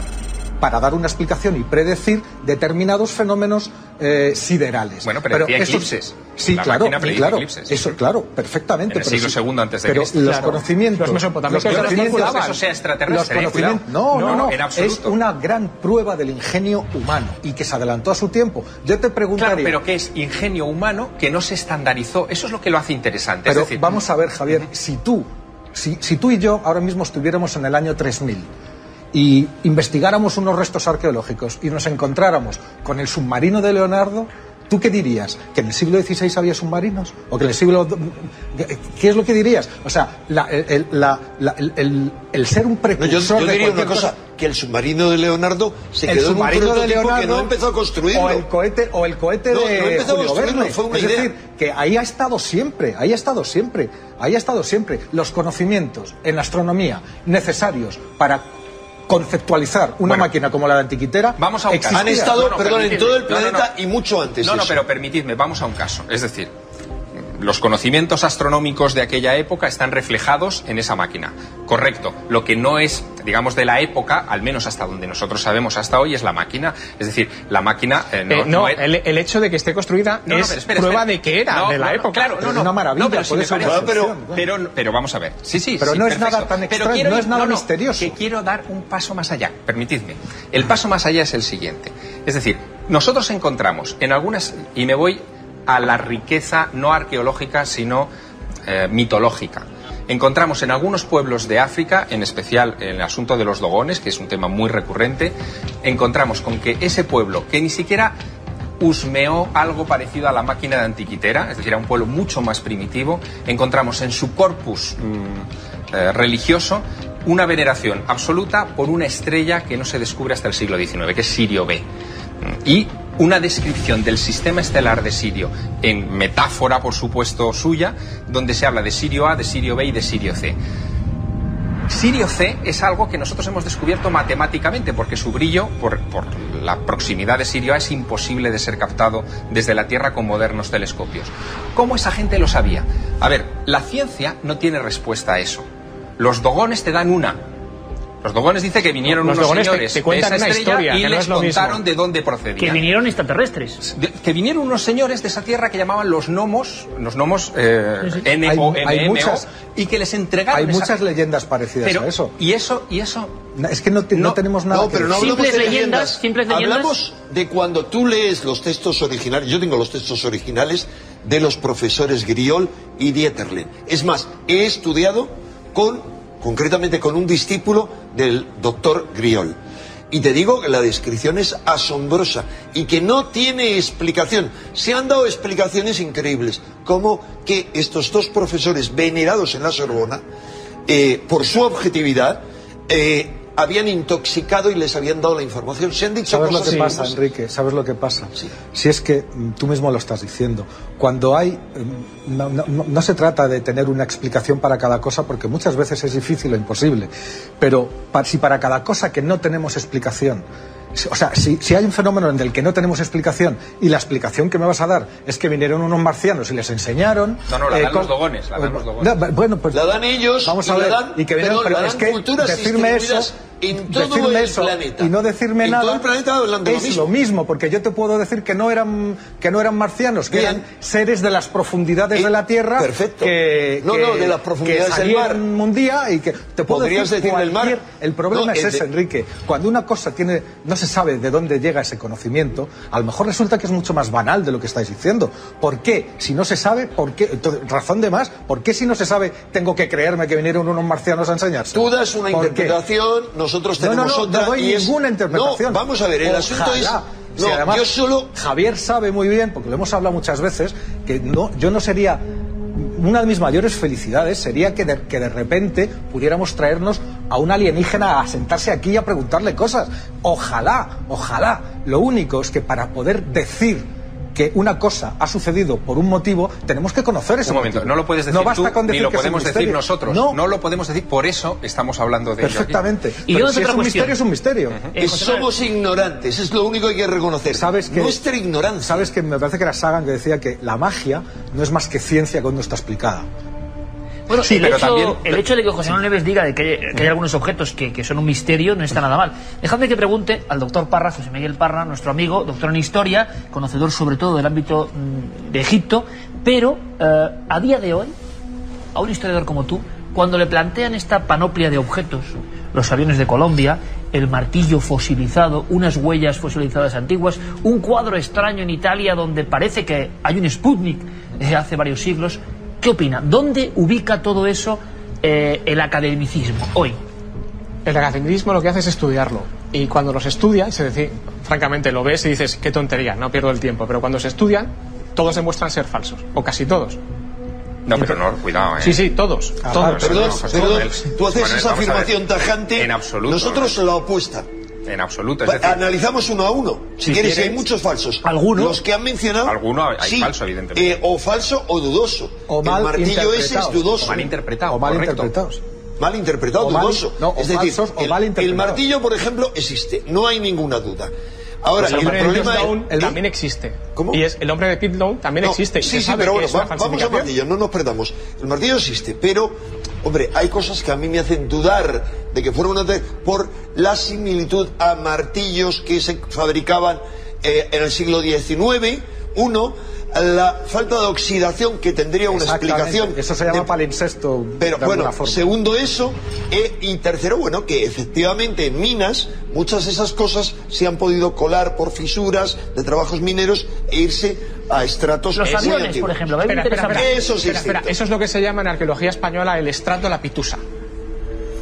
para dar una explicación y predecir determinados fenómenos eh, siderales. Bueno, pero decía esos- eclipses. Sí, La claro, claro, eclipses. eso, claro, perfectamente. En el pero siglo antes de pero Cristo. los Claro. conocimientos, Los mesopotamios los conocimientos- calculaban. Eso sea extraterrestre, los conocimientos- no, no, No, no, en es una gran prueba del ingenio humano y que se adelantó a su tiempo. Yo te preguntaría, Claro, pero que es ingenio humano que no se estandarizó. Eso es lo que lo hace interesante. pero es decir, vamos a ver, Javier, si tú, si, si tú y yo ahora mismo estuviéramos en el año 3000 y investigáramos unos restos arqueológicos y nos encontráramos con el submarino de Leonardo, ¿tú qué dirías? ¿Que en el siglo XVI había submarinos? ¿O que en el siglo... ¿Qué es lo que dirías? O sea, la- el, la- la- el- el- el ser un No, yo, precursor yo de diría una cualquier cosa, que el submarino de Leonardo se el quedó en un submarino de Leonardo que no empezó a construirlo. o el cohete o el cohete No, de no empezó a Julio construirlo, Verne. fue una es idea. decir que ahí ha estado siempre ahí ha estado siempre ahí ha estado siempre los conocimientos en astronomía necesarios para conceptualizar una Bueno, máquina como la de antiquitera vamos a un caso. Han estado, No, no, perdón, en todo el No, no, planeta no. y mucho antes. No, no, eso. pero permitidme, vamos a un caso. Es decir, los conocimientos astronómicos de aquella época están reflejados en esa máquina. Correcto. Lo que no es, digamos, de la época, al menos hasta donde nosotros sabemos hasta hoy, es la máquina. Es decir, la máquina eh, no, Eh, no, no es- el, el hecho de que esté construida No, es espera, prueba espera. de que era de la época. Claro, no, Es no. una maravilla, pero si me parece- pero, pero, pero vamos a ver. Sí, sí, Pero sí, no es nada tan extraño, quiero no es nada misterioso. Que quiero dar un paso más allá. Permitidme. El paso más allá es el siguiente. Es decir, Nosotros encontramos en algunas, y me voy a la riqueza no arqueológica, sino eh, mitológica. Encontramos en algunos pueblos de África, en especial en el asunto de los dogones, que es un tema muy recurrente, encontramos con que ese pueblo, que ni siquiera husmeó algo parecido a la máquina de antiquitera, es decir, a un pueblo mucho más primitivo, encontramos en su corpus mm, eh, religioso una veneración absoluta por una estrella que no se descubre hasta el siglo XIX, que es Sirio B. Y una descripción del sistema estelar de Sirio, en metáfora, por supuesto, suya, donde se habla de Sirio A, de Sirio B y de Sirio C. Sirio C es algo que nosotros hemos descubierto matemáticamente, porque su brillo, por, por, la proximidad de Sirio A, es imposible de ser captado desde la Tierra con modernos telescopios. ¿Cómo esa gente lo sabía? A ver, la ciencia no tiene respuesta a eso. Los dogones te dan una. Los dogones dice que vinieron Los unos dogones te- señores te cuentan de esa una historia, y que no les es lo mismo. contaron de dónde procedían. Que vinieron extraterrestres. De- que vinieron unos señores de esa tierra que llamaban los gnomos, los gnomos eh, Sí, sí. N Hay- o hay muchas- y que les entregaron Hay esa- muchas leyendas parecidas pero, a eso. y eso y eso Es que no, te- no No, tenemos nada No, pero no hablamos Simples de leyendas, leyendas. simples leyendas. Hablamos de cuando tú lees los textos originales. Yo tengo los textos originales de los profesores Griol y Dieterlen. Es más, he estudiado con, concretamente con un discípulo del doctor Griol. Y te digo que la descripción es asombrosa y que no tiene explicación. Se han dado explicaciones increíbles, como que estos dos profesores venerados en la Sorbona, eh, por su objetividad, eh, habían intoxicado y les habían dado la información. Se han dicho ¿Sabes lo cosas que pasa, Enrique? ¿Sabes lo que pasa? Sí. Si es que mm, tú mismo lo estás diciendo. Cuando hay. mm, No, no- no- se trata de tener una explicación para cada cosa, porque muchas veces es difícil o imposible. Pero si para cada cosa que no tenemos explicación. O sea, si, si hay un fenómeno en el que no tenemos explicación y la explicación que me vas a dar es que vinieron unos marcianos y les enseñaron. eh, No, no, la dan con- los dogones, la dan los dogones. No, bueno, pues La dan ellos Vamos y a la ver. dan- y que vinieron, pero pero es dan que culturas decirme eso, en todo decirme el eso planeta. y no decirme En nada todo el planeta hablan de lo es mismo. lo mismo, porque yo te puedo decir que no eran que no eran marcianos, que Bien. eran seres de las profundidades Eh, de la Tierra. perfecto. Que, No, que- no, de las profundidades que del mar. un día y que te puedo Podrías decir decir del mar. El problema No, es el ese, de- Enrique. Cuando una cosa tiene no se sabe de dónde llega ese conocimiento, a lo mejor resulta que es mucho más banal de lo que estáis diciendo. ¿Por qué? Si no se sabe, ¿por qué? Entonces, razón de más, ¿por qué si no se sabe tengo que creerme que vinieron unos marcianos a enseñarse? Tú das una ¿Por qué? interpretación, nosotros No, no, tenemos no, otra. no doy y es- ninguna interpretación. No, vamos a ver, el asunto es. Ojalá. No, Si además yo solo. Javier sabe muy bien, porque lo hemos hablado muchas veces, que no, yo no sería. Una de mis mayores felicidades sería que de, que de repente pudiéramos traernos a un alienígena a sentarse aquí y a preguntarle cosas. Ojalá, ojalá. Lo único es que para poder decir que una cosa ha sucedido por un motivo, tenemos que conocer ese Un momento, motivo. no lo puedes decir no basta tú, con ni decir lo que es un podemos decir misterio. nosotros. No, lo podemos decir, por eso estamos hablando de ello aquí. perfectamente. Y Pero si otra es un cuestión. misterio, es un misterio. Es- José somos ignorantes, es lo único que hay que reconocer. ¿Sabes que, Nuestra ignorancia. Sabes que me parece que era Sagan que decía que la magia no es más que ciencia cuando no está explicada. Bueno, Sí, el, pero hecho, también- el hecho de que José Manuel Neves diga de que, hay, que hay algunos objetos que, que son un misterio no está nada mal. Dejadme que pregunte al doctor Parra, José Miguel Parra, nuestro amigo, doctor en historia, conocedor sobre todo del ámbito mm, de Egipto, pero eh, a día de hoy, a un historiador como tú, cuando le plantean esta panoplia de objetos, los aviones de Colombia, el martillo fosilizado, unas huellas fosilizadas antiguas, un cuadro extraño en Italia donde parece que hay un Sputnik de hace varios siglos, ¿qué opina? ¿Dónde ubica todo eso eh, el academicismo hoy? El academicismo lo que hace es estudiarlo. Y cuando los estudia, se decir, francamente lo ves y dices, qué tontería, no pierdo el tiempo. Pero cuando se estudian, todos demuestran ser falsos. O casi todos. No, pero no, cuidado, ¿eh? Sí, sí, todos. Ah, todos. Perdón, No, José perdón, Manuel. tú haces esa afirmación tajante. En absoluto. Nosotros ¿no? la opuesta. En absoluto. Es Va- decir, Analizamos uno a uno. Si Si quieres, quieres. hay muchos falsos. ¿Alguno? Los que han mencionado. Alguno hay sí, falso, evidentemente. eh, o falso o dudoso. O mal El martillo ese es dudoso. mal interpretado. O mal correcto. interpretados. Mal interpretado, O mal- dudoso. no, o es decir, falsos o el, mal el interpretados. martillo, por ejemplo, existe. No hay ninguna duda. Ahora, Pues el el hombre de. ¿Eh? también existe. ¿Cómo? Y es el hombre de Piltdown también No, existe. Sí, sí, pero bueno, va- vamos falsificación. martillo, no nos perdamos. El martillo existe, pero, hombre, hay cosas que a mí me hacen dudar de que fuera una. por la similitud a martillos que se fabricaban eh, en el siglo XIX, uno, la falta de oxidación que tendría una explicación. Eso se llama de- palincesto. Pero de bueno, forma. segundo eso, eh, y tercero, bueno, que efectivamente en minas muchas de esas cosas se han podido colar por fisuras de trabajos mineros e irse a estratos Los aviones, por ejemplo. Espera, espera. Eso sí Espera, es. Eso es lo que se llama en arqueología española el estrato la pitusa.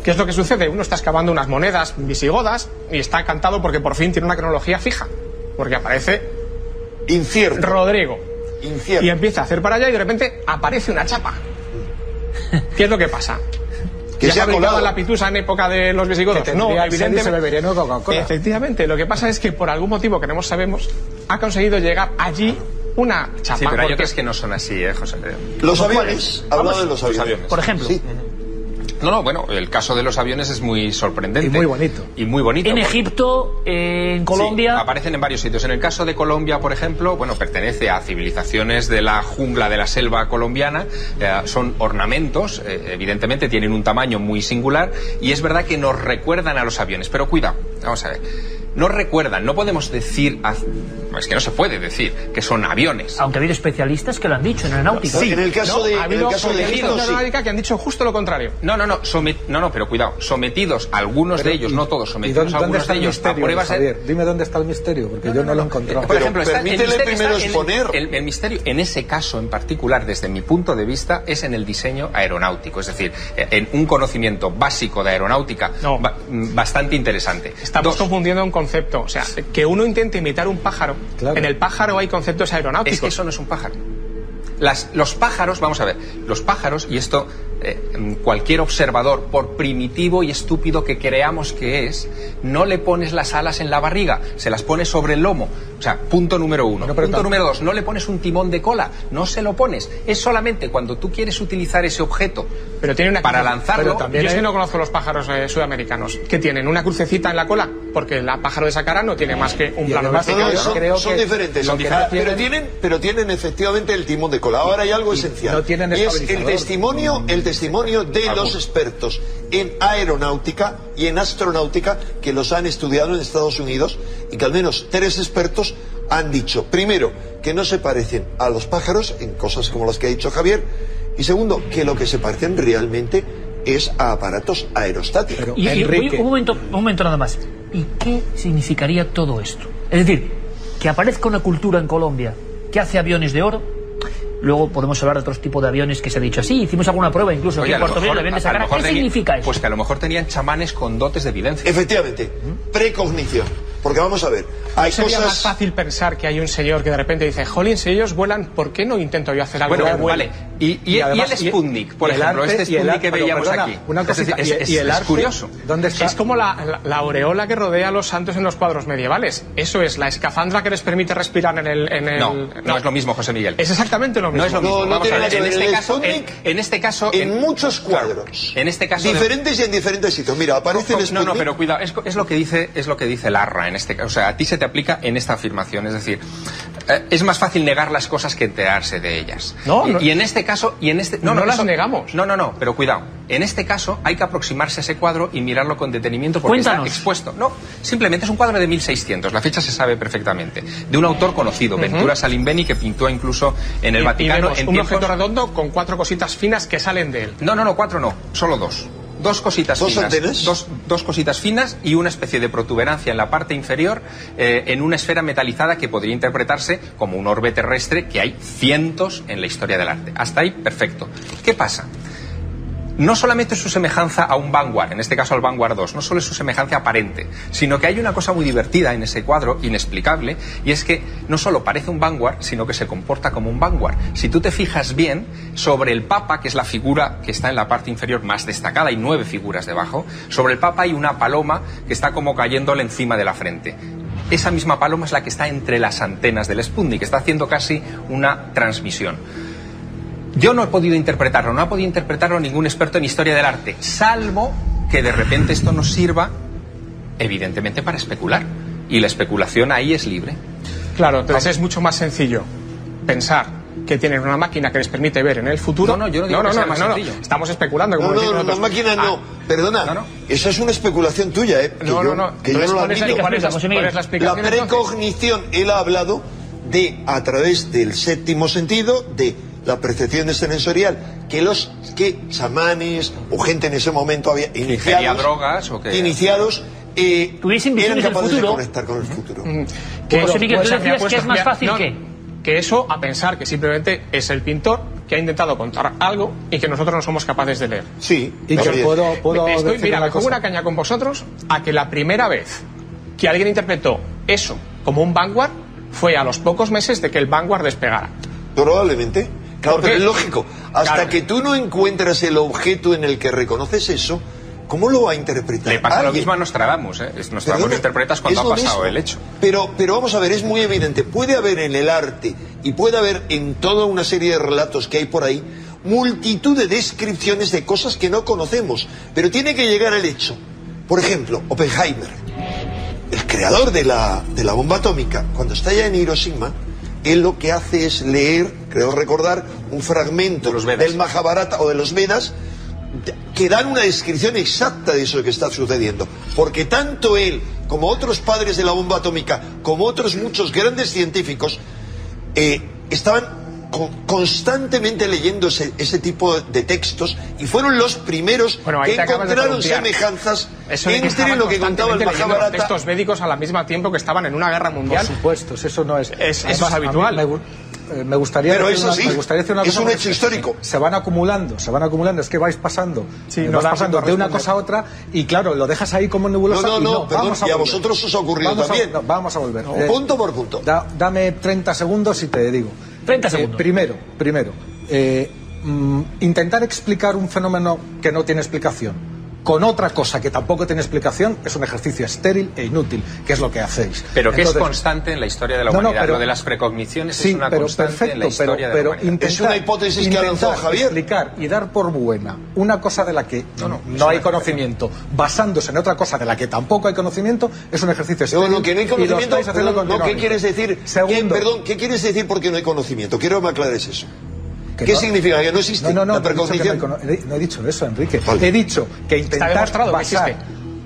¿Qué es lo que sucede? Uno está excavando unas monedas visigodas y está encantado porque por fin tiene una cronología fija. Porque aparece Incierto. Rodrigo. Incierto. Y empieza a hacer para allá y de repente aparece una chapa. [laughs] ¿Qué es lo que pasa? Que ¿Ya se ha colado. la pitusa en época de los visigodos? Que No, evidentemente. Efectivamente, lo que pasa es que por algún motivo que no sabemos, ha conseguido llegar allí una chapa. Sí, pero hay otras que no son así, ¿eh, José? Los aviones. Hablado de los aviones. aviones. Por ejemplo, Sí. No, no, bueno, el caso de los aviones es muy sorprendente. Y muy bonito. Y muy bonito. en Egipto, en Sí, Colombia. aparecen en varios sitios. En el caso de Colombia, por ejemplo, bueno, pertenece a civilizaciones de la jungla de la selva colombiana. eh, son ornamentos, eh, evidentemente tienen un tamaño muy singular y es verdad que nos recuerdan a los aviones. Pero cuidado, vamos a ver. Nos recuerdan, no podemos decir, no, es que no se puede decir que son aviones. Aunque ha habido especialistas que lo han dicho en aeronáutica. En el caso No, de, ha en el habido caso de de sí. aeronáutica que han dicho justo lo contrario. No, no, no, somet- no, no, pero cuidado, sometidos algunos de ellos, no todos, ¿Y sometidos dónde, algunos está de el ellos a misterio, pruebas Javier? Dime dónde está el misterio, porque yo no, lo he encontrado. Por ejemplo, está- el permítele misterio primero está en- exponer. El, el misterio, en ese caso en particular, desde mi punto de vista, es en el diseño aeronáutico. Es decir, en un conocimiento básico de aeronáutica No. ba- bastante interesante. Estamos Dos, confundiendo un concepto. O sea, que uno intente imitar un pájaro. Claro. En el pájaro hay conceptos aeronáuticos. es que eso no es un pájaro. Las- los pájaros, vamos a ver, los pájaros, y esto eh, cualquier observador, por primitivo y estúpido que creamos que es, no le pones las alas en la barriga, se las pones sobre el lomo. O sea, punto número uno. Punto número dos, no le pones un timón de cola, no se lo pones. Es solamente cuando tú quieres utilizar ese objeto Pero tiene una para cruce- lanzarlo. pero también Yo es hay- que no conozco los pájaros eh, sudamericanos. que tienen? ¿Una crucecita en la cola? Porque el pájaro de esa cara no tiene más que un plano son, creo son que diferentes. son diferentes. pero, tienen- pero tienen efectivamente el timón de cola. Ahora hay algo Y esencial. no tienen y es el testimonio, el testimonio de los expertos en aeronáutica y en astronáutica que los han estudiado en Estados Unidos y que al menos tres expertos han dicho, primero, que no se parecen a los pájaros en cosas como las que ha dicho Javier, y segundo, que lo que se parecen realmente es a aparatos aerostáticos. Pero, Y, un, momento, un momento nada más. ¿Y qué significaría todo esto? Es decir, que aparezca una cultura en Colombia que hace aviones de oro. Luego podemos hablar de otros tipos de aviones que se ha dicho así. Hicimos alguna prueba incluso Oye, aquí en Puerto mejor- de ¿Qué tenía- significa eso? Pues que a lo mejor tenían chamanes con dotes de evidencia. Efectivamente, precognición. Porque vamos a ver, hay Sería más cosas... fácil pensar que hay un señor que de repente dice, Jolín, si ellos vuelan, ¿por qué no intento yo hacer algo? Bueno, vuele?". vale. Y, y- y además- el Sputnik, por y el ejemplo, arte- este y el Sputnik arte- que veíamos perdona, aquí. Una Es cosita, decir, es, y- y es- el es arte, curioso. ¿Dónde está? Es como la, la- la aureola que rodea a los santos en los cuadros medievales. Eso es la escafandra que les permite respirar en el... En el- No, no, es lo mismo, José Miguel. Es exactamente lo mismo. No es lo mismo. No, no Vamos a tiene ver, en este El caso, en, Sputnik, en este caso, en muchos claro, cuadros. en este caso, de- Diferentes y en diferentes sitios. Mira, aparece el no, no, Sputnik. pero cuidado, es, es lo que dice, es lo que dice Larra en este. O sea, a ti se te aplica en esta afirmación. Es decir, eh, es más fácil negar las cosas que enterarse de ellas. No, y, no. y en este caso, y en este, No las negamos. No, no, no, pero cuidado. En este caso hay que aproximarse a ese cuadro y mirarlo con detenimiento porque Cuéntanos. está expuesto. No, simplemente es un cuadro de 1600. La fecha se sabe perfectamente. De un autor conocido, Ventura Salimbeni, que pintó incluso en el Y- y Vaticano vemos en un objeto redondo con cuatro cositas finas que salen de él. no, no, no, cuatro no, solo dos. Dos cositas ¿Dos finas. antenas? Dos, dos cositas finas y una especie de protuberancia en la parte inferior eh, en una esfera metalizada que podría interpretarse como un orbe terrestre que hay cientos en la historia del arte. Hasta ahí, perfecto. ¿Qué pasa? No solamente es su semejanza a un Vanguard, en este caso al Vanguard 2, no solo es su semejanza aparente, sino que hay una cosa muy divertida en ese cuadro, inexplicable, y es que no solo parece un Vanguard, sino que se comporta como un Vanguard. Si tú te fijas bien, sobre el Papa, que es la figura que está en la parte inferior más destacada, hay nueve figuras debajo, sobre el Papa hay una paloma que está como cayéndole encima de la frente. Esa misma paloma es la que está entre las antenas del Sputnik, que está haciendo casi una transmisión. Yo no he podido interpretarlo, no ha podido interpretarlo ningún experto en historia del arte, salvo que de repente esto nos sirva, evidentemente, para especular. Y la especulación ahí es libre. Claro, entonces es mucho más sencillo pensar que tienen una máquina que les permite ver en el futuro. No, no, yo no digo que sea más sencillo. Estamos especulando. Como No, no, la nosotros. máquina no. Ah, Perdona, no, no. esa es una especulación tuya, ¿eh? Que No, yo, no, no. Que yo Entonces, no la ¿cuál es la- cuál es la- cuál es la La explicación? entonces? precognición, él ha hablado de, a través del séptimo sentido, de la percepción sensorial, que los que chamanes o gente en ese momento había iniciados, drogas o que iniciados eh, Tuviesen eran visiones del capaces de futuro. conectar con el futuro. Que eso, Miguel, puede tú ser mi decías que apuesta. es más Mira, fácil no, que... que eso a pensar que simplemente es el pintor que ha intentado contar algo y que nosotros no somos capaces de leer. Sí, Y es. puedo, puedo Estoy- decir mira, una me pongo cosa. una caña con vosotros a que la primera vez que alguien interpretó eso como un Vanguard fue a los pocos meses de que el Vanguard despegara. Probablemente. Claro, ¿Por pero es lógico. Hasta Claro. que tú no encuentras el objeto en el que reconoces eso, ¿cómo lo va a interpretar? Le pasa lo mismo a Nostradamus, ¿eh? Nostradamus lo interpretas cuando ha pasado mismo. el hecho. Pero, pero vamos a ver, es muy evidente. Puede haber en el arte y puede haber en toda una serie de relatos que hay por ahí multitud de descripciones de cosas que no conocemos. Pero tiene que llegar al hecho. Por ejemplo, Oppenheimer, el creador de la, de la bomba atómica, cuando está ya en Hiroshima, él lo que hace es leer, creo recordar, un fragmento los del Mahabharata o de los Vedas que dan una descripción exacta de eso que está sucediendo. Porque tanto él como otros padres de la bomba atómica, como otros muchos grandes científicos, eh, estaban constantemente leyendo ese, ese tipo de textos y fueron los primeros Bueno, que encontraron semejanzas Eso que entre lo que contaba el Mahabharata textos médicos al mismo tiempo que estaban en una guerra Por mundial. supuesto, eso no es. Es- eso es a habitual. Me, eh, me gustaría Pero decir eso una- sí, me gustaría decir una es cosa un hecho histórico. Se van acumulando, se van acumulando. Es que vais pasando, Sí, eh, no vas pasando a de una cosa a otra y claro, lo dejas ahí como nebulosa. No, no, y no, perdón, vamos y a vosotros os ha ocurrido Vamos a- también. no, vamos a volver. punto por punto. da- dame 30 segundos y te digo. 30 Eh, primero, primero, eh, mm, intentar explicar un fenómeno que no tiene explicación con otra cosa que tampoco tiene explicación es un ejercicio estéril e inútil, que es lo que hacéis. Pero que es constante en la historia de la No, no, humanidad. pero- lo de las precogniciones Sí, es una pero constante perfecto, en la historia pero, de pero la humanidad. intentar, Es una hipótesis que ha lanzado Javier. explicar y dar por buena una cosa de la que no, hay conocimiento, basándose en otra cosa de la que tampoco hay conocimiento, es un ejercicio estéril. no, que no hay y lo conocimiento. estáis haciendo perdón, no, ¿Qué quieres decir? Segundo. ¿Qué, perdón, ¿qué quieres decir porque no hay conocimiento? Quiero que me aclares eso. Que ¿Qué no- significa? ¿Que no existe No, no, no, la no, precognición? no he dicho eso, Enrique. Vale. He dicho que intentar que basar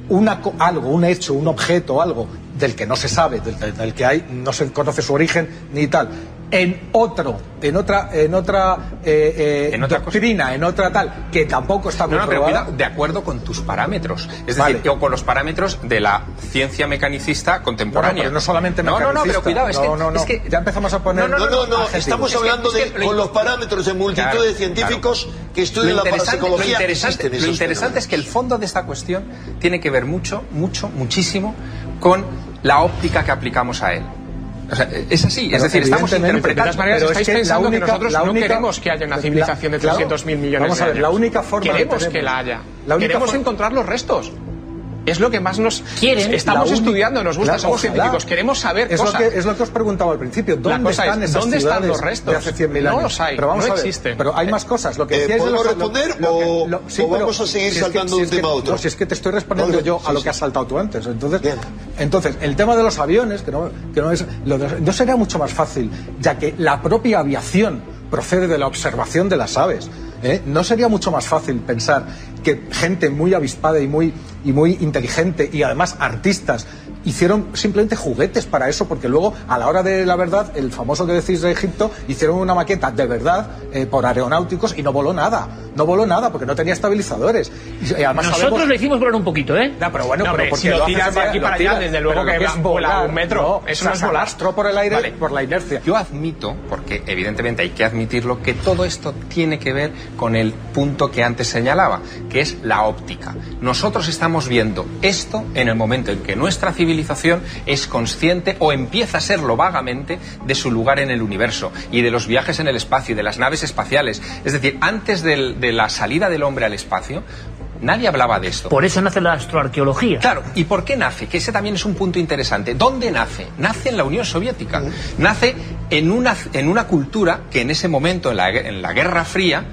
una, algo, un hecho, un objeto, algo del que no se sabe, del, del- del que hay, no se conoce su origen ni tal, en otro, en otra, en otra, eh, eh, En otra doctrina, en otra tal, que tampoco está No, no, pero comprobada. cuidado, de acuerdo con tus parámetros. Es Vale. decir, o con los parámetros de la ciencia mecanicista contemporánea. No, no, pero no solamente No, no, no, pero cuidado, es que, No, no, no. es que- Ya empezamos a poner- No, no, no, estamos Es que- hablando es que con los parámetros de multitud Claro, de científicos claro. que estudian la parapsicología. Lo interesante, lo interesante es que el fondo de esta cuestión tiene que ver mucho, mucho, muchísimo con la óptica que aplicamos a él. O sea, es así, es Pero decir, estamos evidentemente, De todas interpretando. maneras, Pero es estáis que la pensando única- que nosotros no queremos que haya una la- civilización de claro, 300.000 millones vamos de a ver, años. la única forma que Queremos que la haya. la única queremos encontrar los restos. Es lo que más nos... Quieren, Estamos única- estudiando, nos gusta, Claro, somos ojalá. científicos, queremos saber es cosas. Lo que, es lo que os preguntaba al principio. ¿Dónde cosa están es, esas ¿dónde están los restos? de hace 100.000 No años? los hay, Pero vamos no a ver, existen. Pero hay más cosas. Lo que Eh, decíais de ¿podemos los- responder lo- lo que- o- lo- o pero- vamos a seguir si es que- saltando si de un tema que- a otro? no, si es que te estoy respondiendo yo sí, a lo sí. que has saltado tú antes. Entonces, Bien. entonces el tema de los aviones, que no, que no es. Lo de- no sería mucho más fácil, ya que la propia aviación procede de la observación de las aves. ¿Eh? No sería mucho más fácil pensar que gente muy avispada y muy, y muy inteligente y además artistas hicieron simplemente juguetes para eso, porque luego, a la hora de la verdad, el famoso que decís de Egipto, hicieron una maqueta de verdad eh, por aeronáuticos y no voló nada. No voló nada porque no tenía estabilizadores. Y, eh, además Nosotros sabemos- lo hicimos volar un poquito, ¿eh? no, pero bueno, No, pero porque si lo tiras de aquí para allá, desde luego que va- es volar, un metro. No, Eso no es volar. por el aire Vale. por la inercia. Yo admito, porque evidentemente hay que admitirlo, que todo esto tiene que ver con el punto que antes señalaba, que es la óptica. Nosotros estamos viendo esto en el momento en que nuestra civilización es consciente o empieza a serlo vagamente de su lugar en el universo y de los viajes en el espacio y de las naves espaciales. Es decir, antes del- de la salida del hombre al espacio, nadie hablaba de esto. Por eso nace la astroarqueología. Claro, ¿y por qué nace? Que ese también es un punto interesante. ¿Dónde nace? Nace en la Unión Soviética. Nace en una, en una cultura que en ese momento, en la, en la Guerra Fría,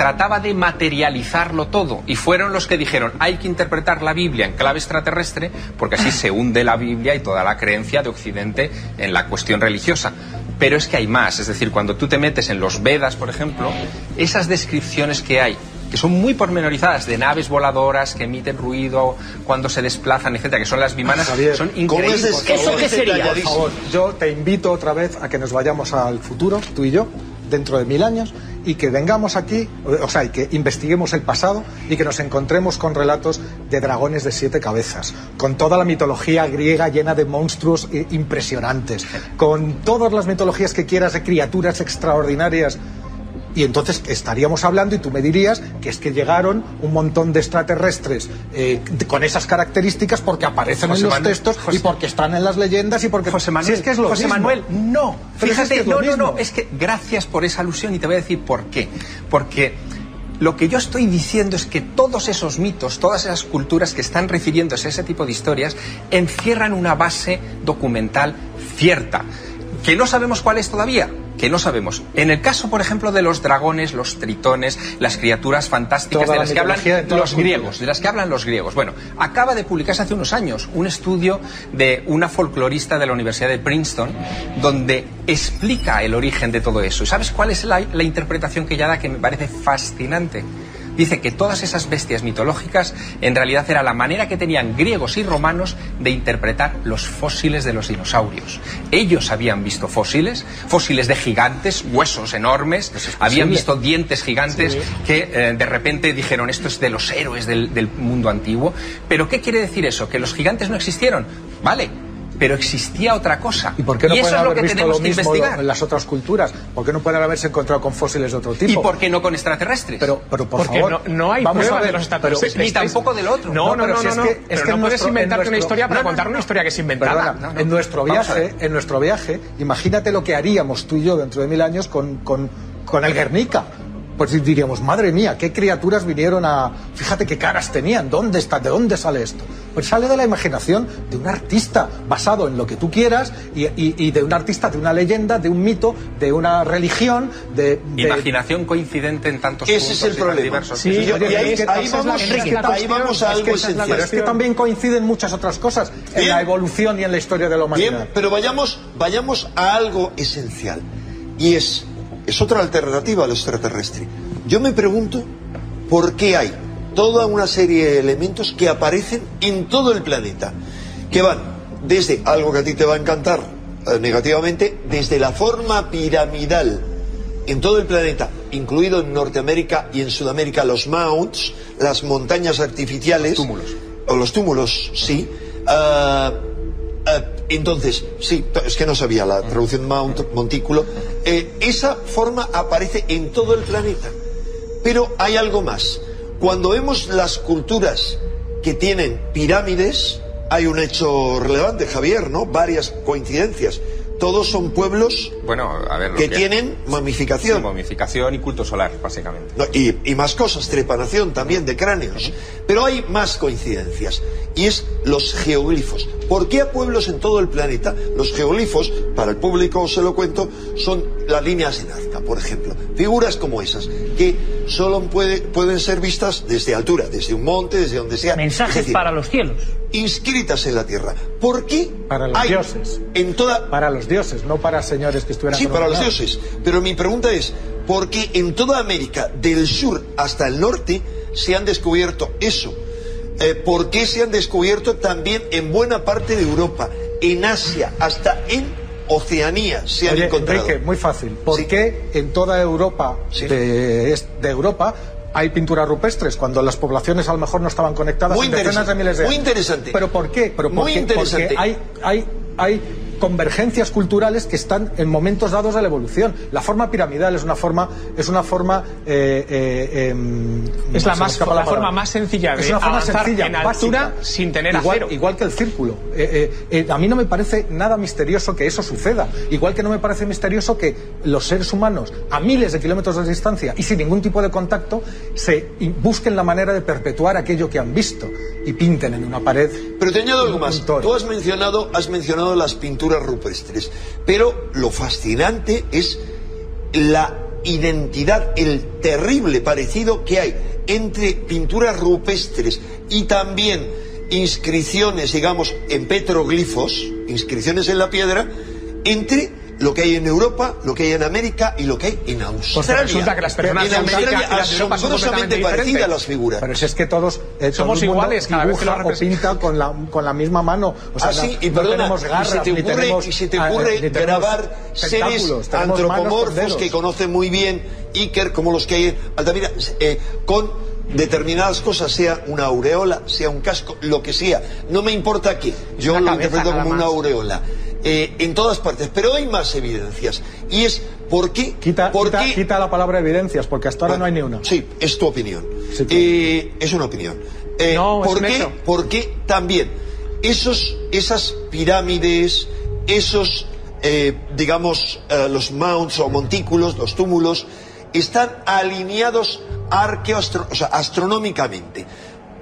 trataba de materializarlo todo. Y fueron los que dijeron, hay que interpretar la Biblia en clave extraterrestre, porque así se hunde la Biblia y toda la creencia de Occidente en la cuestión religiosa. Pero es que hay más, es decir, cuando tú te metes en los Vedas, por ejemplo, esas descripciones que hay que son muy pormenorizadas, de naves voladoras que emiten ruido cuando se desplazan, etcétera, que son las bimanas, Javier, son ¿cómo es increíbles. eso? ¿Eso qué sería? Por favor, yo te invito otra vez a que nos vayamos al futuro, tú y yo, dentro de mil años, y que vengamos aquí, o sea, y que investiguemos el pasado y que nos encontremos con relatos de dragones de siete cabezas, con toda la mitología griega llena de monstruos impresionantes, con todas las mitologías que quieras de criaturas extraordinarias. Y entonces estaríamos hablando y tú me dirías que es que llegaron un montón de extraterrestres eh, con esas características porque aparecen José en los Manuel, textos José- y porque están en las leyendas y porque José Manuel, si es que es lo José mismo. Manuel, no. Pero si es Fíjate, que es lo no, no, no, es que gracias por esa alusión y te voy a decir por qué. Porque lo que yo estoy diciendo es que todos esos mitos, todas esas culturas que están refiriéndose a ese tipo de historias, encierran una base documental cierta. Que no sabemos cuál es todavía, que no sabemos. En el caso, por ejemplo, de los dragones, los tritones, las criaturas fantásticas Toda de la las que hablan los griegos, de las que hablan los griegos. Bueno, acaba de publicarse hace unos años un estudio de una folclorista de la Universidad de Princeton donde explica el origen de todo eso. ¿Y sabes cuál es la, la interpretación que ella da que me parece fascinante? Dice que todas esas bestias mitológicas en realidad era la manera que tenían griegos y romanos de interpretar los fósiles de los dinosaurios. Ellos habían visto fósiles, fósiles de gigantes, huesos enormes, habían visto dientes gigantes que eh, de repente dijeron esto es de los héroes del, del mundo antiguo. ¿Pero qué quiere decir eso? ¿Que los gigantes no existieron? Vale, pero existía otra cosa. ¿Y por qué no eso pueden es lo haber que visto tenemos lo que mismo investigar. en las otras culturas? ¿Por qué no pueden haberse encontrado con fósiles de otro tipo? ¿Y por qué no con extraterrestres? Pero, pero por Porque favor, no, no hay vamos pruebas a ver, de los extraterrestres. pero ni tampoco del otro. No, no, pero no, si no, es no. que- es Pero que no puedes nuestro- inventarte en una historia para no, no, contar no. una historia que es inventada. Perdona, en nuestro viaje, en nuestro viaje, imagínate lo que haríamos tú y yo dentro de mil años con, con, con el Guernica. Pues diríamos, madre mía, qué criaturas vinieron a. Fíjate qué caras tenían, ¿dónde está? ¿De dónde sale esto? Pues sale de la imaginación de un artista basado en lo que tú quieras y, y- y de un artista, de una leyenda, de un mito, de una religión, de. de- Imaginación coincidente en tantos Ese es puntos el y tan problema. diversos. Sí, Y yo- y ahí, es que ahí es vamos, es que ahí vamos a es que algo es la- esencial. Es que también coinciden muchas otras cosas en Bien. la evolución y en la historia de la humanidad. Bien, pero vayamos, vayamos a algo esencial. Y es, es otra alternativa a lo extraterrestre. Yo me pregunto por qué hay toda una serie de elementos que aparecen en todo el planeta, que van desde algo que a ti te va a encantar eh, negativamente, desde la forma piramidal en todo el planeta, incluido en Norteamérica y en Sudamérica, los mounts, las montañas artificiales. Túmulos. O los túmulos, sí. Ah, ah, entonces, sí, es que no sabía la traducción montículo. Eh, esa forma aparece en todo el planeta. Pero hay algo más. Cuando vemos las culturas que tienen pirámides, hay un hecho relevante, Javier, ¿no? Varias coincidencias. Todos son pueblos Bueno, a ver, lo que tienen Sí, mamificación. momificación y culto solar, básicamente. No, y, y más cosas, trepanación también de cráneos. Pero hay más coincidencias, y es los geoglifos. ¿Por qué a pueblos en todo el planeta los geoglifos, para el público se lo cuento, son las líneas de Nazca, por ejemplo? Figuras como esas, que solo puede- pueden ser vistas desde altura, desde un monte, desde donde sea. Es Mensajes decir, para los cielos. inscritas en la tierra. ¿Por qué Para los hay dioses. en toda Para los dioses, no para señores que estuvieran Sí, para los dioses. Pero mi pregunta es, ¿por qué en toda América, del sur hasta el norte, se han descubierto eso? Eh, ¿Por qué se han descubierto también en buena parte de Europa, en Asia, hasta en Oceanía se han Oye, encontrado? Enrique, muy fácil. ¿Por Sí. qué en toda Europa Sí. de, Europa hay pinturas rupestres cuando las poblaciones a lo mejor no estaban conectadas Muy en decenas interesante, de miles de muy años? interesante. ¿Pero por qué? ¿Pero por Muy qué? interesante. Porque hay, hay, hay convergencias culturales que están en momentos dados de la evolución. La forma piramidal es una forma, es una forma eh, eh, em, Es la más- la palabra. forma más sencilla de es una forma sencilla, en altura básica. sin tener igual, acero. igual que el círculo. Eh, eh, eh, a mí no me parece nada misterioso que eso suceda. Igual que no me parece misterioso que los seres humanos, a miles de kilómetros de distancia y sin ningún tipo de contacto, se busquen la manera de perpetuar aquello que han visto y pinten en una pared. Pero te añado algo más. Tú has mencionado, has mencionado las pinturas rupestres, pero lo fascinante es la identidad, el terrible parecido que hay entre pinturas rupestres y también inscripciones, digamos, en petroglifos, inscripciones en la piedra, entre lo que hay en Europa, lo que hay en América y lo que hay en Australia. resulta que las personas en de América Australia y las de Europa son completamente parecidas las figuras. Pero si es que todos eh, Somos todo iguales cada vez que lo o pinta con la, con la misma mano. O sea, Ah, sí, y no perdona, y garras, se te ocurre, tenemos, y se te ah, ocurre tenemos grabar seres antropomorfos que conoce muy bien Iker, como los que hay en Altamira, eh, con determinadas cosas, sea una aureola, sea un casco, lo que sea. No me importa qué, yo una lo interpreto como una más. aureola. Eh, en todas partes, pero hay más evidencias. Y es por qué. Quita, por quita, qué- quita la palabra evidencias, porque hasta ahora no hay ni una. Sí, es tu opinión. Sí, claro. Eh, es una opinión. Eh, No, es ¿por, un qué, hecho. por qué también esos, esas pirámides, esos, eh, digamos, eh, los mounts o montículos, los túmulos, están alineados arqueoastro- o sea, astronómicamente?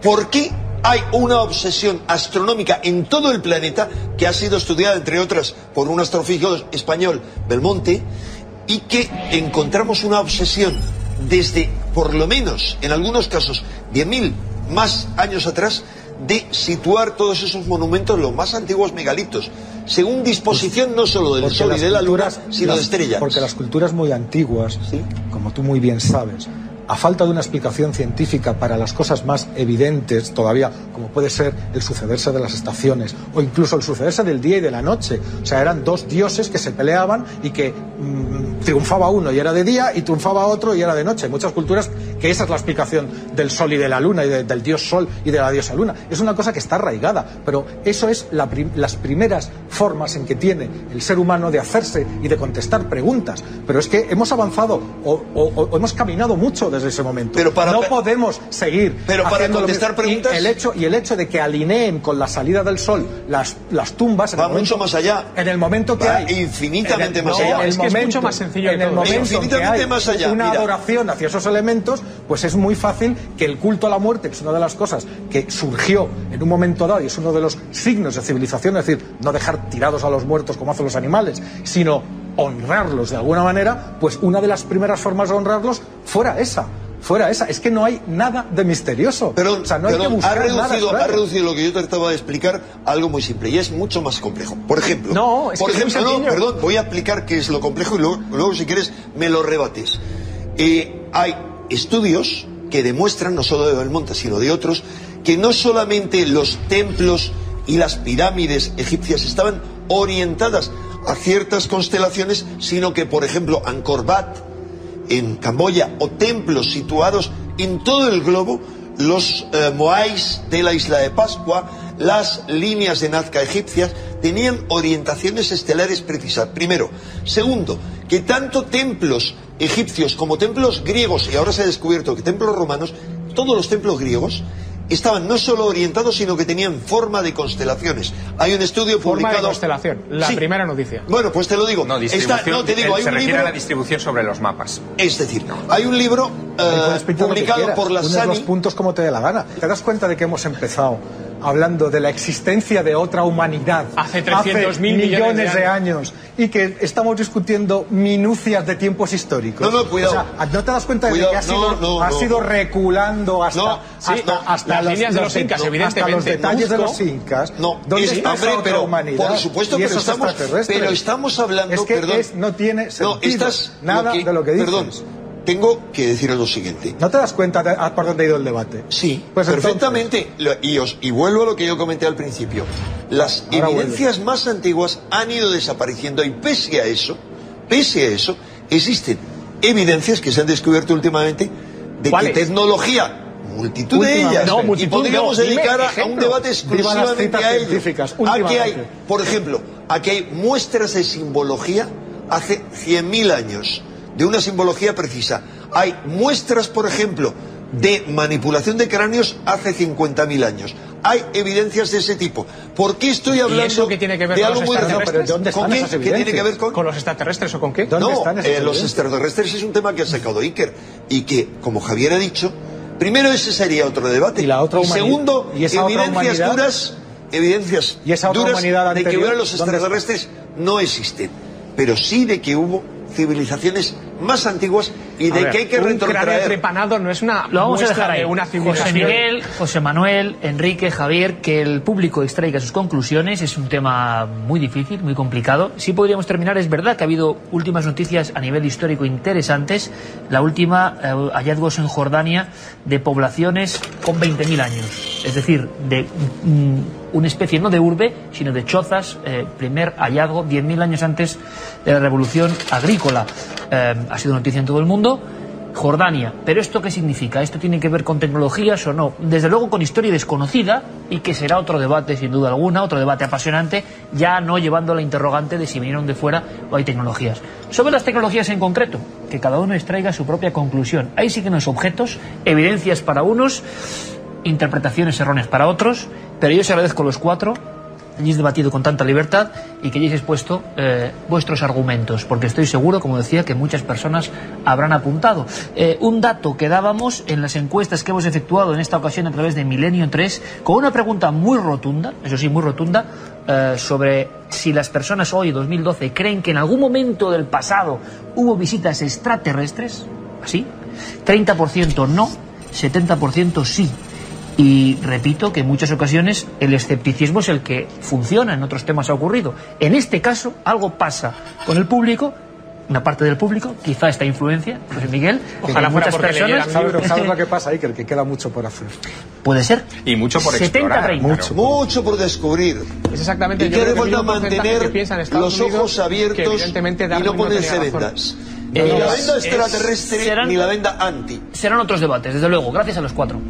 ¿Por qué hay una obsesión astronómica en todo el planeta que ha sido estudiada, entre otras, por un astrofísico español, Belmonte, y que encontramos una obsesión desde, por lo menos, en algunos casos, 10.000 más años atrás, de situar todos esos monumentos, los más antiguos megalitos, según disposición no solo del Porque Sol y de la Luna, culturas- sino de las- estrellas. Porque las culturas muy antiguas, Sí. como tú muy bien sabes, a falta de una explicación científica para las cosas más evidentes todavía, como puede ser el sucederse de las estaciones o incluso el sucederse del día y de la noche. O sea, eran dos dioses que se peleaban y que mm, triunfaba uno y era de día y triunfaba otro y era de noche. Muchas culturas que esa es la explicación del sol y de la luna y de- del dios sol y de la diosa luna. Es una cosa que está arraigada, pero eso es las primeras formas en que tiene el ser humano de hacerse y de contestar preguntas. Pero es que hemos avanzado o hemos caminado mucho desde ese momento. Pero para- no podemos seguir. Pero para contestar preguntas- Y el hecho y el hecho de que alineen con la salida del sol las, las tumbas Va momento, mucho más allá. En el momento que Va hay infinitamente en el- más no, allá. en el Es que es mucho momento- más sencillo En el momento en que Infinitamente hay más allá, una mira. adoración hacia esos elementos, pues es muy fácil que el culto a la muerte, que es una de las cosas que surgió en un momento dado y es uno de los signos de civilización, es decir, no dejar tirados a los muertos como hacen los animales, sino honrarlos de alguna manera, pues una de las primeras formas de honrarlos fuera esa. Fuera esa, es que no hay nada de misterioso. Perdón, o sea, no hay perdón, que buscar ha, reducido, nada ha extraño. reducido lo que yo trataba de explicar a algo muy simple y es mucho más complejo. Por ejemplo, No, es por que es muy ejemplo, no, perdón, voy a explicar qué es lo complejo y luego, luego, si quieres me lo rebates. Eh, hay estudios que demuestran, no solo de Belmonte, sino de otros, que no solamente los templos y las pirámides egipcias estaban orientadas a ciertas constelaciones, sino que, por ejemplo, Angkor Wat, en Camboya o templos situados en todo el globo, los eh, moais de la isla de Pascua, las líneas de Nazca egipcias, tenían orientaciones estelares precisas. Primero. Segundo, que tanto templos egipcios como templos griegos, y ahora se ha descubierto que templos romanos, todos los templos griegos, estaban no solo orientados, sino que tenían forma de constelaciones. Hay un estudio Forma de publicado... constelación. La Sí. primera noticia. Bueno, pues te lo digo. No, Está- distribución, no, te digo, hay se un refiere libro... a la distribución sobre los mapas. Es decir, hay un libro que publicado por la SANI. los puntos como te dé la gana. ¿Te das cuenta de que hemos empezado hablando de la existencia de otra humanidad Hace 300.000 millones de de años y que estamos discutiendo minucias de tiempos históricos? No, no, cuidado. O sea, ¿no te das cuenta Cuidado, de que has no, ido, no, has no. ido reculando hasta, No, sí, hasta, no. hasta Las líneas de los incas, hasta evidentemente. los detalles de los incas? No, ¿Dónde es- está hombre, esa otra pero, humanidad? por supuesto, pero estamos, pero estamos hablando, es que perdón, es- no tiene sentido no, estás, nada de lo que dices. Perdón, tengo que deciros lo siguiente. ¿No te das cuenta de a por dónde ha ido el debate? Sí, Pues entonces- perfectamente. Lo- Y, os- y vuelvo a lo que yo comenté al principio. Las Ahora evidencias más antiguas han ido desapareciendo y pese a eso, pese a eso, existen evidencias que se han descubierto últimamente de que tecnología, multitud de ellas, No, y multitud podríamos no, dime dedicar a- a un debate exclusivamente a ello. Aquí últimamente. hay, por ejemplo, aquí hay muestras de simbología hace 100.000 años, de una simbología precisa. Hay muestras, por ejemplo, de manipulación de cráneos hace 50.000 años. Hay evidencias de ese tipo. ¿Por qué estoy hablando eso qué tiene que ver de con algo los muy reciente? extraterrestres? ¿dónde ¿Con están qué? esas ¿Qué tiene que evidencias? ver con...? ¿Con los extraterrestres o con qué? ¿Dónde no, están esas eh, los extraterrestres es un tema que ha sacado Iker y que, como Javier ha dicho, primero ese sería otro debate. Y la otra humanidad- segundo, y esa otra evidencias humanidad- duras, evidencias ¿Y esa otra duras humanidad de que hubiera los extraterrestres no existen, pero sí de que hubo civilizaciones más antiguas y de que hay que un retrotraer. trepanado no es una Lo vamos a dejar ahí. de una José. Miguel, José Manuel, Enrique, Javier, que el público extraiga sus conclusiones es un tema muy difícil, muy complicado. Sí podríamos terminar, es verdad que ha habido últimas noticias a nivel histórico interesantes. La última, eh, hallazgos en Jordania de poblaciones con 20.000 años. Es decir, de mm, una especie no de urbe, sino de chozas. eh, primer hallazgo 10.000 años antes de la revolución agrícola. Eh, ha sido noticia en todo el mundo. Jordania. ¿Pero esto qué significa? ¿Esto tiene que ver con tecnologías o no? Desde luego con historia desconocida y que será otro debate sin duda alguna, otro debate apasionante, ya no llevando la interrogante de si vinieron de fuera o hay tecnologías. Sobre las tecnologías en concreto, que cada uno extraiga su propia conclusión. Ahí sí que objetos, evidencias para unos, interpretaciones erróneas para otros, pero yo os agradezco los cuatro hayáis debatido con tanta libertad y que hayáis expuesto eh, vuestros argumentos, porque estoy seguro, como decía, que muchas personas habrán apuntado. Eh, un dato que dábamos en las encuestas que hemos efectuado en esta ocasión a través de Milenio 3, con una pregunta muy rotunda, eso sí, muy rotunda, eh, sobre si las personas hoy, 2012, creen que en algún momento del pasado hubo visitas extraterrestres, así, 30% no, 70% sí. Y repito que en muchas ocasiones el escepticismo es el que funciona, en otros temas ha ocurrido. En este caso, algo pasa con el público, una parte del público, quizá esta influencia, José Miguel, que Ojalá muchas personas. ¿Sabes, sabes lo que pasa, Iker? Que queda mucho por hacer. Puede ser. Y mucho por 70, explorar. 30. Mucho. Mucho por descubrir. Es exactamente Y que porcentaje mantener que los Unidos ojos que abiertos y no no ponerse vendas. Eh, ni la venda es- extraterrestre serán- ni la venda anti. Serán otros debates, desde luego. Gracias a los cuatro.